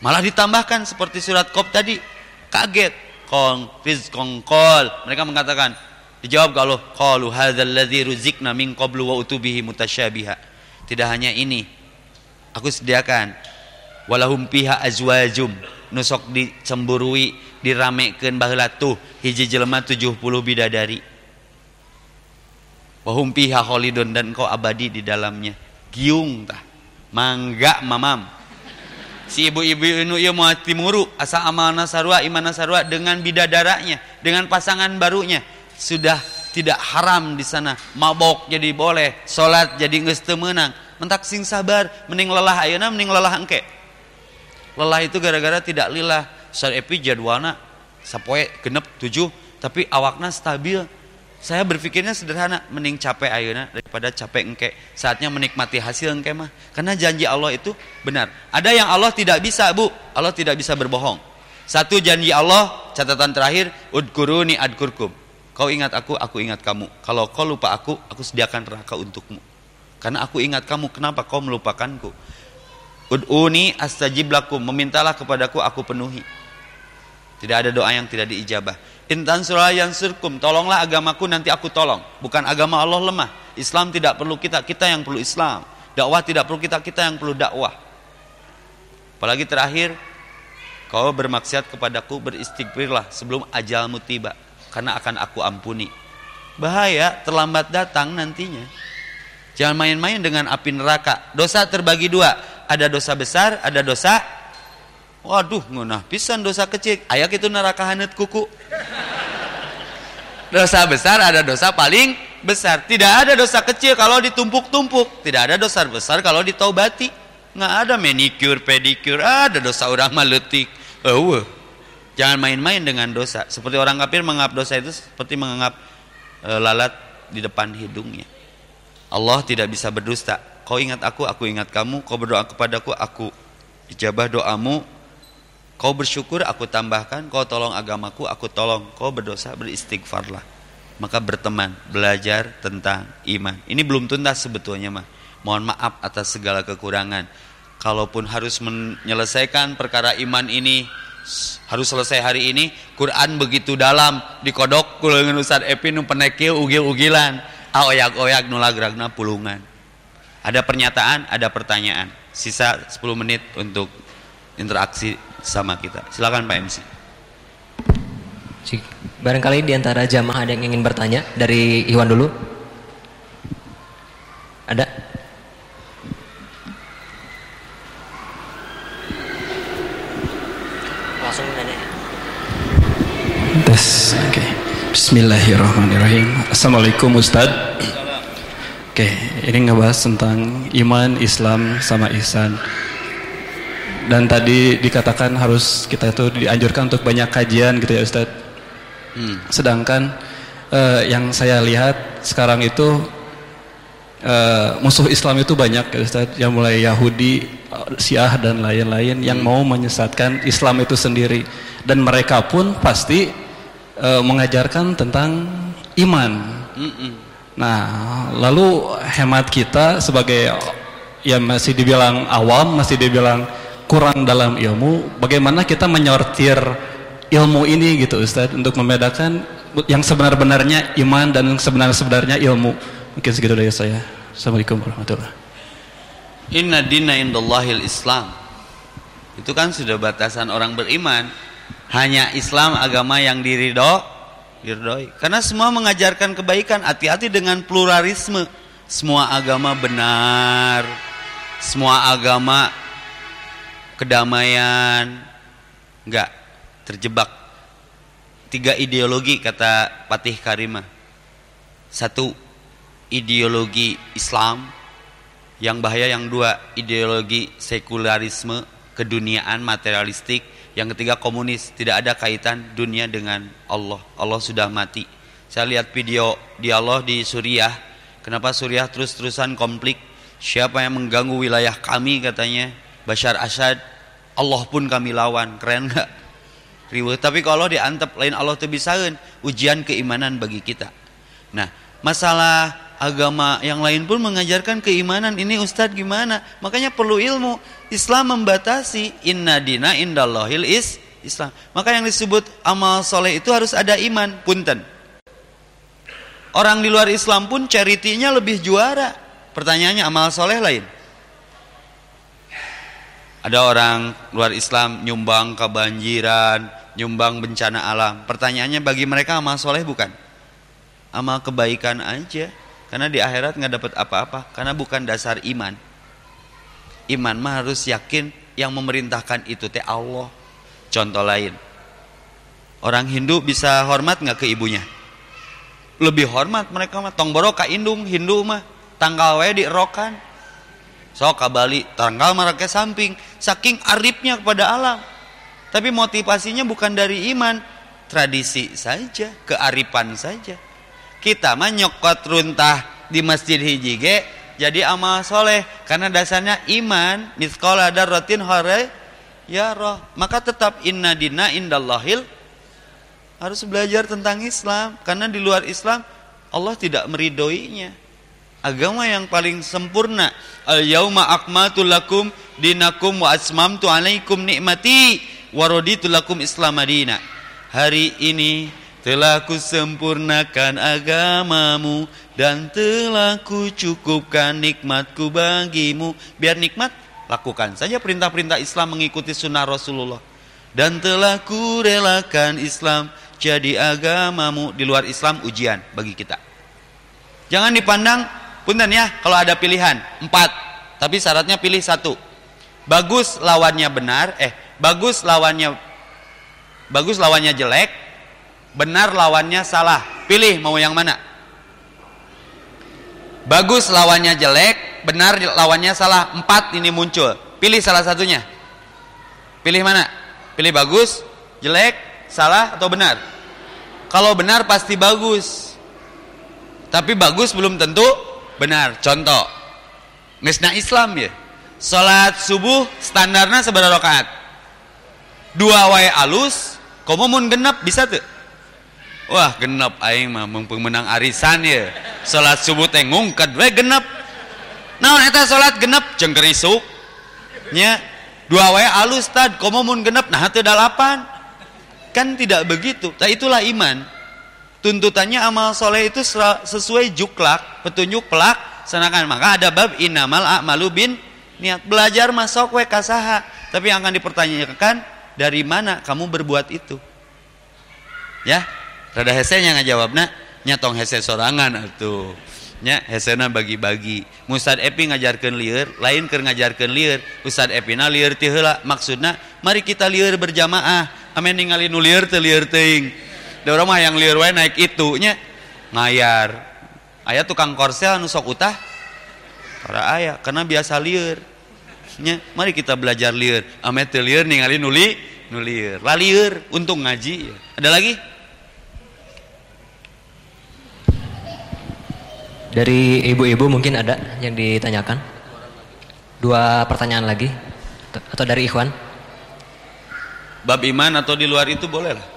malah ditambahkan seperti surat Qaf tadi kaget. Qong rizqan qal mereka mengatakan dijawab kalau qalu hadzal ladzi ruzikna min qablu wa utubihi mutasyabiha. Tidak hanya ini aku sediakan walahum piha azwajum. Nusok dicemburui diramekeun baheula tuh hiji jelema 70 bidadari wahum piha khalidun dan kau abadi di dalamnya. Giung tah mangga mamam. Si ibu-ibu ini ieu mau timuru asa amalna sarua imana sarua dengan bidadaranya dengan pasangan barunya. Sudah tidak haram di sana. Mabok jadi boleh salat jadi geus teu meunang. Mentak sing sabar mending lelah ayeuna mending lelah engke. Lelah itu gara-gara tidak lillah. Saat epi jadwalna sapoe genep tujuh tapi awakna stabil saya berpikirnya sederhana mending capek ayuna daripada capek engke. Saatnya menikmati hasil engke mah. Karena janji Allah itu benar. Ada yang Allah tidak bisa bu. Allah tidak bisa berbohong. Satu janji Allah catatan terakhir udkuruni adkurkum. Kau ingat aku aku ingat kamu. Kalau kau lupa aku aku sediakan neraka untukmu. Karena aku ingat kamu kenapa kau melupakanku? Ud'uni astajib lakum. Memintalah kepadaku aku penuhi. Tidak ada doa yang tidak diijabah. Intan surah yang surkum. Tolonglah agamaku nanti aku tolong. Bukan agama Allah lemah. Islam tidak perlu kita. Kita yang perlu Islam. Dakwah tidak perlu kita, kita yang perlu dakwah. Apalagi terakhir, kau bermaksiat kepadaku beristighfirlah sebelum ajalmu tiba karena akan aku ampuni. Bahaya terlambat datang nantinya. Jangan main-main dengan api neraka. Dosa terbagi dua. Ada dosa besar, ada dosa Waduh, ngunah pisan dosa kecil. Ayak itu neraka hanet kuku. Dosa besar ada dosa paling besar. Tidak ada dosa kecil kalau ditumpuk-tumpuk. Tidak ada dosa besar kalau ditaubati. Nggak ada manicure, pedicure. Ada dosa orang maletik. Oh, jangan main-main dengan dosa. Seperti orang kafir menganggap dosa itu seperti menganggap e, lalat di depan hidungnya. Allah tidak bisa berdusta. Kau ingat aku, aku ingat kamu. Kau berdoa kepadaku, aku ijabah doamu Kau bersyukur, aku tambahkan. Kau tolong agamaku, aku tolong. Kau berdosa, beristighfarlah. Maka berteman, belajar tentang iman. Ini belum tuntas sebetulnya mah. Mohon maaf atas segala kekurangan. Kalaupun harus menyelesaikan perkara iman ini, harus selesai hari ini. Quran begitu dalam, dikodok kulengan Ustaz Epi nu penekil ugil-ugilan. Aoyak-oyak nulagragna pulungan. Ada pernyataan, ada pertanyaan. Sisa 10 menit untuk interaksi sama kita. Silakan Pak MC. Barangkali di antara jamaah ada yang ingin bertanya dari Iwan dulu. Ada? Langsung nanya. Tes, oke. Okay. Bismillahirrahmanirrahim. Assalamualaikum Ustaz. Oke, okay, ini ngebahas tentang iman, Islam, sama ihsan dan tadi dikatakan harus kita itu dianjurkan untuk banyak kajian gitu ya Ustadz. Hmm. Sedangkan uh, yang saya lihat sekarang itu uh, musuh Islam itu banyak ya Ustadz, yang mulai Yahudi, Syiah dan lain-lain yang hmm. mau menyesatkan Islam itu sendiri dan mereka pun pasti uh, mengajarkan tentang iman. Hmm. Nah, lalu hemat kita sebagai ya masih dibilang awam, masih dibilang kurang dalam ilmu, bagaimana kita menyortir ilmu ini gitu Ustaz untuk membedakan yang sebenar-benarnya iman dan sebenar-sebenarnya ilmu. Mungkin segitu dari saya. Assalamualaikum warahmatullahi Inna dina indallahil Islam. Itu kan sudah batasan orang beriman. Hanya Islam agama yang diridho, diridhoi. Karena semua mengajarkan kebaikan. Hati-hati dengan pluralisme. Semua agama benar. Semua agama kedamaian enggak terjebak. Tiga ideologi kata Patih Karimah. Satu ideologi Islam. Yang bahaya yang dua ideologi sekularisme keduniaan materialistik. Yang ketiga komunis. Tidak ada kaitan dunia dengan Allah. Allah sudah mati. Saya lihat video dialog di Suriah. Kenapa Suriah terus-terusan konflik? Siapa yang mengganggu wilayah kami katanya Bashar Assad Allah pun kami lawan. Keren gak riweuh tapi kalau diantep lain Allah tuh bisaeun ujian keimanan bagi kita. Nah masalah agama yang lain pun mengajarkan keimanan. Ini ustadz gimana? Makanya perlu ilmu. Islam membatasi inna dina indallahil is Islam. Maka yang disebut amal soleh itu harus ada iman. Punten. Orang di luar Islam pun charity-nya lebih juara. Pertanyaannya amal soleh lain ada orang luar Islam nyumbang kebanjiran, nyumbang bencana alam. Pertanyaannya bagi mereka amal soleh bukan? Amal kebaikan aja. Karena di akhirat nggak dapat apa-apa. Karena bukan dasar iman. Iman mah harus yakin yang memerintahkan itu teh Allah. Contoh lain. Orang Hindu bisa hormat nggak ke ibunya? Lebih hormat mereka mah. Tong boroka indung Hindu mah. Tanggal we di rokan sok kabali tanggal marake samping saking arifnya kepada alam. Tapi motivasinya bukan dari iman tradisi saja kearifan saja. Kita mah nyokot runtah di masjid hijige jadi amal soleh karena dasarnya iman miskola rotin hore ya roh. Maka tetap inna dina indallahil. Harus belajar tentang Islam karena di luar Islam Allah tidak meridoinya agama yang paling sempurna al yauma akmaltu lakum dinakum wa atmamtu alaikum nikmati wa raditu lakum islam madina. Hari ini Telah ku sempurnakan agamamu Dan telah ku cukupkan nikmatku bagimu. Biar nikmat, lakukan saja perintah-perintah Islam mengikuti sunnah Rasulullah. Dan telah ku relakan Islam jadi agamamu Di luar Islam ujian bagi kita. Jangan dipandang, punten ya kalau ada pilihan Empat, tapi syaratnya pilih satu Bagus lawannya benar, eh bagus lawannya Bagus lawannya jelek benar lawannya salah. Pilih mau yang mana? Bagus lawannya jelek, benar lawannya salah. Empat ini muncul. Pilih salah satunya. Pilih mana? Pilih bagus, jelek, salah atau benar? Kalau benar pasti bagus. Tapi bagus belum tentu benar. Contoh. Ngesna Islam ya. Salat subuh standarnya seberapa rakaat? Dua wae alus, komo mun genep bisa tuh? Wah genep aing mah mumpung menang arisan ya. Salat subuh teh ngungked we genep. Naon eta salat genep jeung. Nya dua wae alus tad komo mun genep nah teu dalapan. Kan tidak begitu. Nah itulah iman. Tuntutannya amal soleh itu sesuai juklak, petunjuk pelak, senakan. Maka ada bab inamal a'malu bin niat. Belajar masuk we kasaha. Tapi yang akan dipertanyakan dari mana kamu berbuat itu? Ya, rada hesenya ngajawabna nyatong hese sorangan atuh. Nya hesena bagi-bagi. Ustad Epi ngajarkan liur lain keur ngajarkan liur Ustad Epina liur ti heula. Maksudna mari kita liur berjamaah. Amin ningali nu liur teuing da mah yang liur wae naik itu nya ngayar. Aya tukang korsel anu sok utah? Para aya karena biasa liur. Nya mari kita belajar liur. Ame teu liur ningali nuli nulieur lalieur untung ngaji. Ada lagi? Dari ibu-ibu mungkin ada yang ditanyakan? Dua pertanyaan lagi atau dari Ikhwan? Bab iman atau di luar itu boleh lah.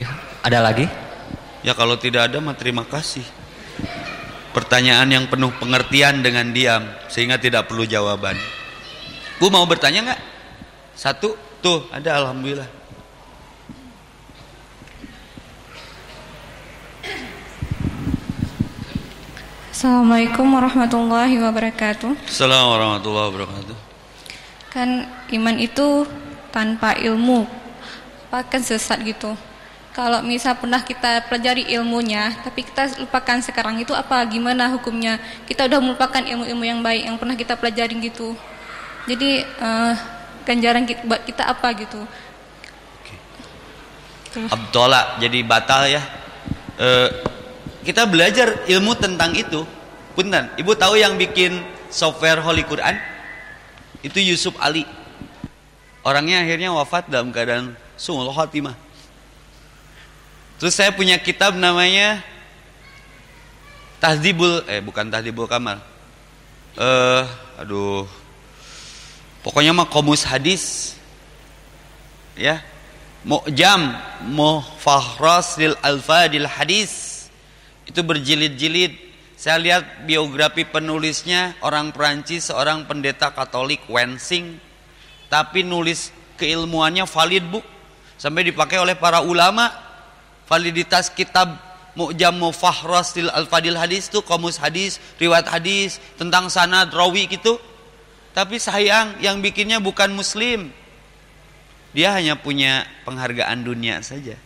Ya, ada lagi? Ya kalau tidak ada mah terima kasih. Pertanyaan yang penuh pengertian dengan diam sehingga tidak perlu jawaban. Bu mau bertanya nggak? Satu, tuh ada alhamdulillah. Assalamualaikum warahmatullahi wabarakatuh. Assalamualaikum warahmatullahi wabarakatuh. Kan iman itu tanpa ilmu, bahkan sesat gitu. Kalau misal pernah kita pelajari ilmunya, tapi kita lupakan sekarang itu apa gimana hukumnya? Kita udah melupakan ilmu-ilmu yang baik yang pernah kita pelajari gitu. Jadi uh, ganjaran kita, buat kita apa gitu? Abdullah jadi batal ya. Uh, kita belajar ilmu tentang itu punten ibu tahu yang bikin software Holy Quran itu Yusuf Ali orangnya akhirnya wafat dalam keadaan sungguh khatimah terus saya punya kitab namanya Tahdibul eh bukan Tahdibul Kamal eh uh, aduh. Pokoknya mah komus hadis. Ya. Mu'jam Muhfahras lil Alfadil Hadis. Itu berjilid-jilid. Saya lihat biografi penulisnya orang Perancis seorang pendeta Katolik Wensing. Tapi nulis keilmuannya valid bu. Sampai dipakai oleh para ulama validitas kitab Mu'jam Mufahras Al-Fadil hadis itu komus hadis, riwayat hadis tentang sanad rawi gitu. Tapi sayang yang bikinnya bukan muslim. Dia hanya punya penghargaan dunia saja.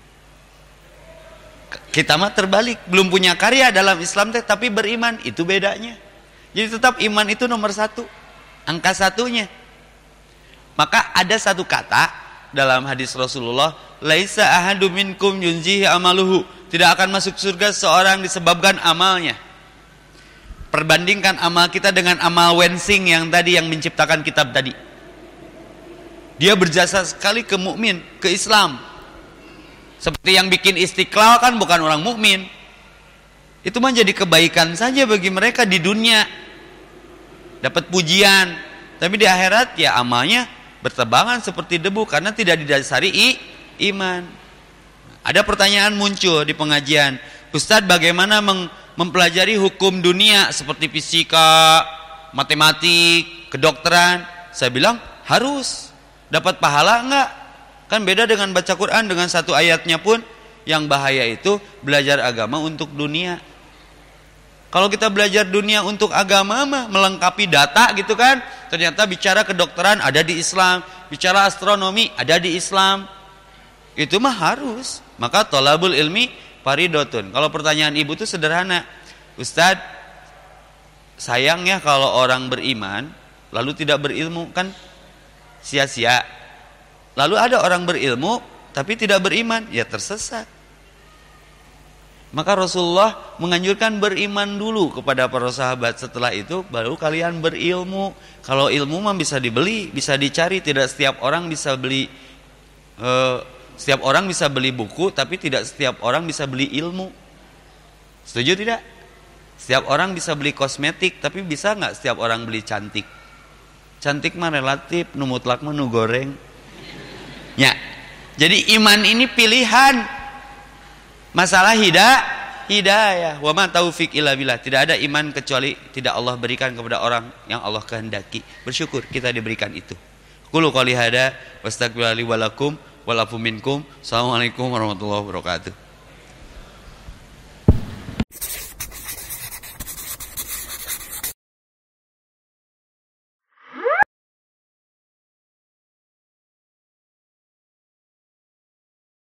Kita mah terbalik. Belum punya karya dalam Islam teh tapi beriman. Itu bedanya. Jadi tetap iman itu nomor satu. Angka satunya. Maka ada satu kata dalam hadis Rasulullah laisa ahadu minkum yunjihi amaluhu. Tidak akan masuk surga seorang disebabkan amalnya. Perbandingkan amal kita dengan amal Wensing yang tadi yang menciptakan kitab tadi. Dia berjasa sekali ke mukmin ke Islam. Seperti yang bikin istiqlal kan bukan orang mukmin. Itu menjadi kebaikan saja bagi mereka di dunia. Dapat pujian, tapi di akhirat ya amalnya bertebangan seperti debu karena tidak didasari i, iman. Ada pertanyaan muncul di pengajian, Ustadz bagaimana mempelajari hukum dunia seperti fisika, matematik, kedokteran? Saya bilang harus dapat pahala enggak? Kan beda dengan baca Quran dengan satu ayatnya pun yang bahaya itu belajar agama untuk dunia. Kalau kita belajar dunia untuk agama mah melengkapi data gitu kan, ternyata bicara kedokteran ada di Islam, bicara astronomi ada di Islam. Itu mah harus. Maka tolabul ilmi paridotun. Kalau pertanyaan ibu itu sederhana. Ustadz, sayangnya kalau orang beriman lalu tidak berilmu kan sia-sia. Lalu ada orang berilmu tapi tidak beriman, ya tersesat. Maka Rasulullah menganjurkan beriman dulu kepada para sahabat. Setelah itu baru kalian berilmu. Kalau ilmu mah bisa dibeli, bisa dicari. Tidak setiap orang bisa beli uh, setiap orang bisa beli buku, tapi tidak setiap orang bisa beli ilmu. Setuju tidak? Setiap orang bisa beli kosmetik, tapi bisa nggak setiap orang beli cantik? Cantik mah relatif, numutlak mah nu goreng. Ya. Jadi iman ini pilihan Masalah hidayah, hidayah. Wa ma taufik illa billah. Tidak ada iman kecuali tidak Allah berikan kepada orang yang Allah kehendaki. Bersyukur kita diberikan itu. Qulu qouli hada wastaghfirullahi wa lakum wa minkum. Assalamualaikum warahmatullahi wabarakatuh.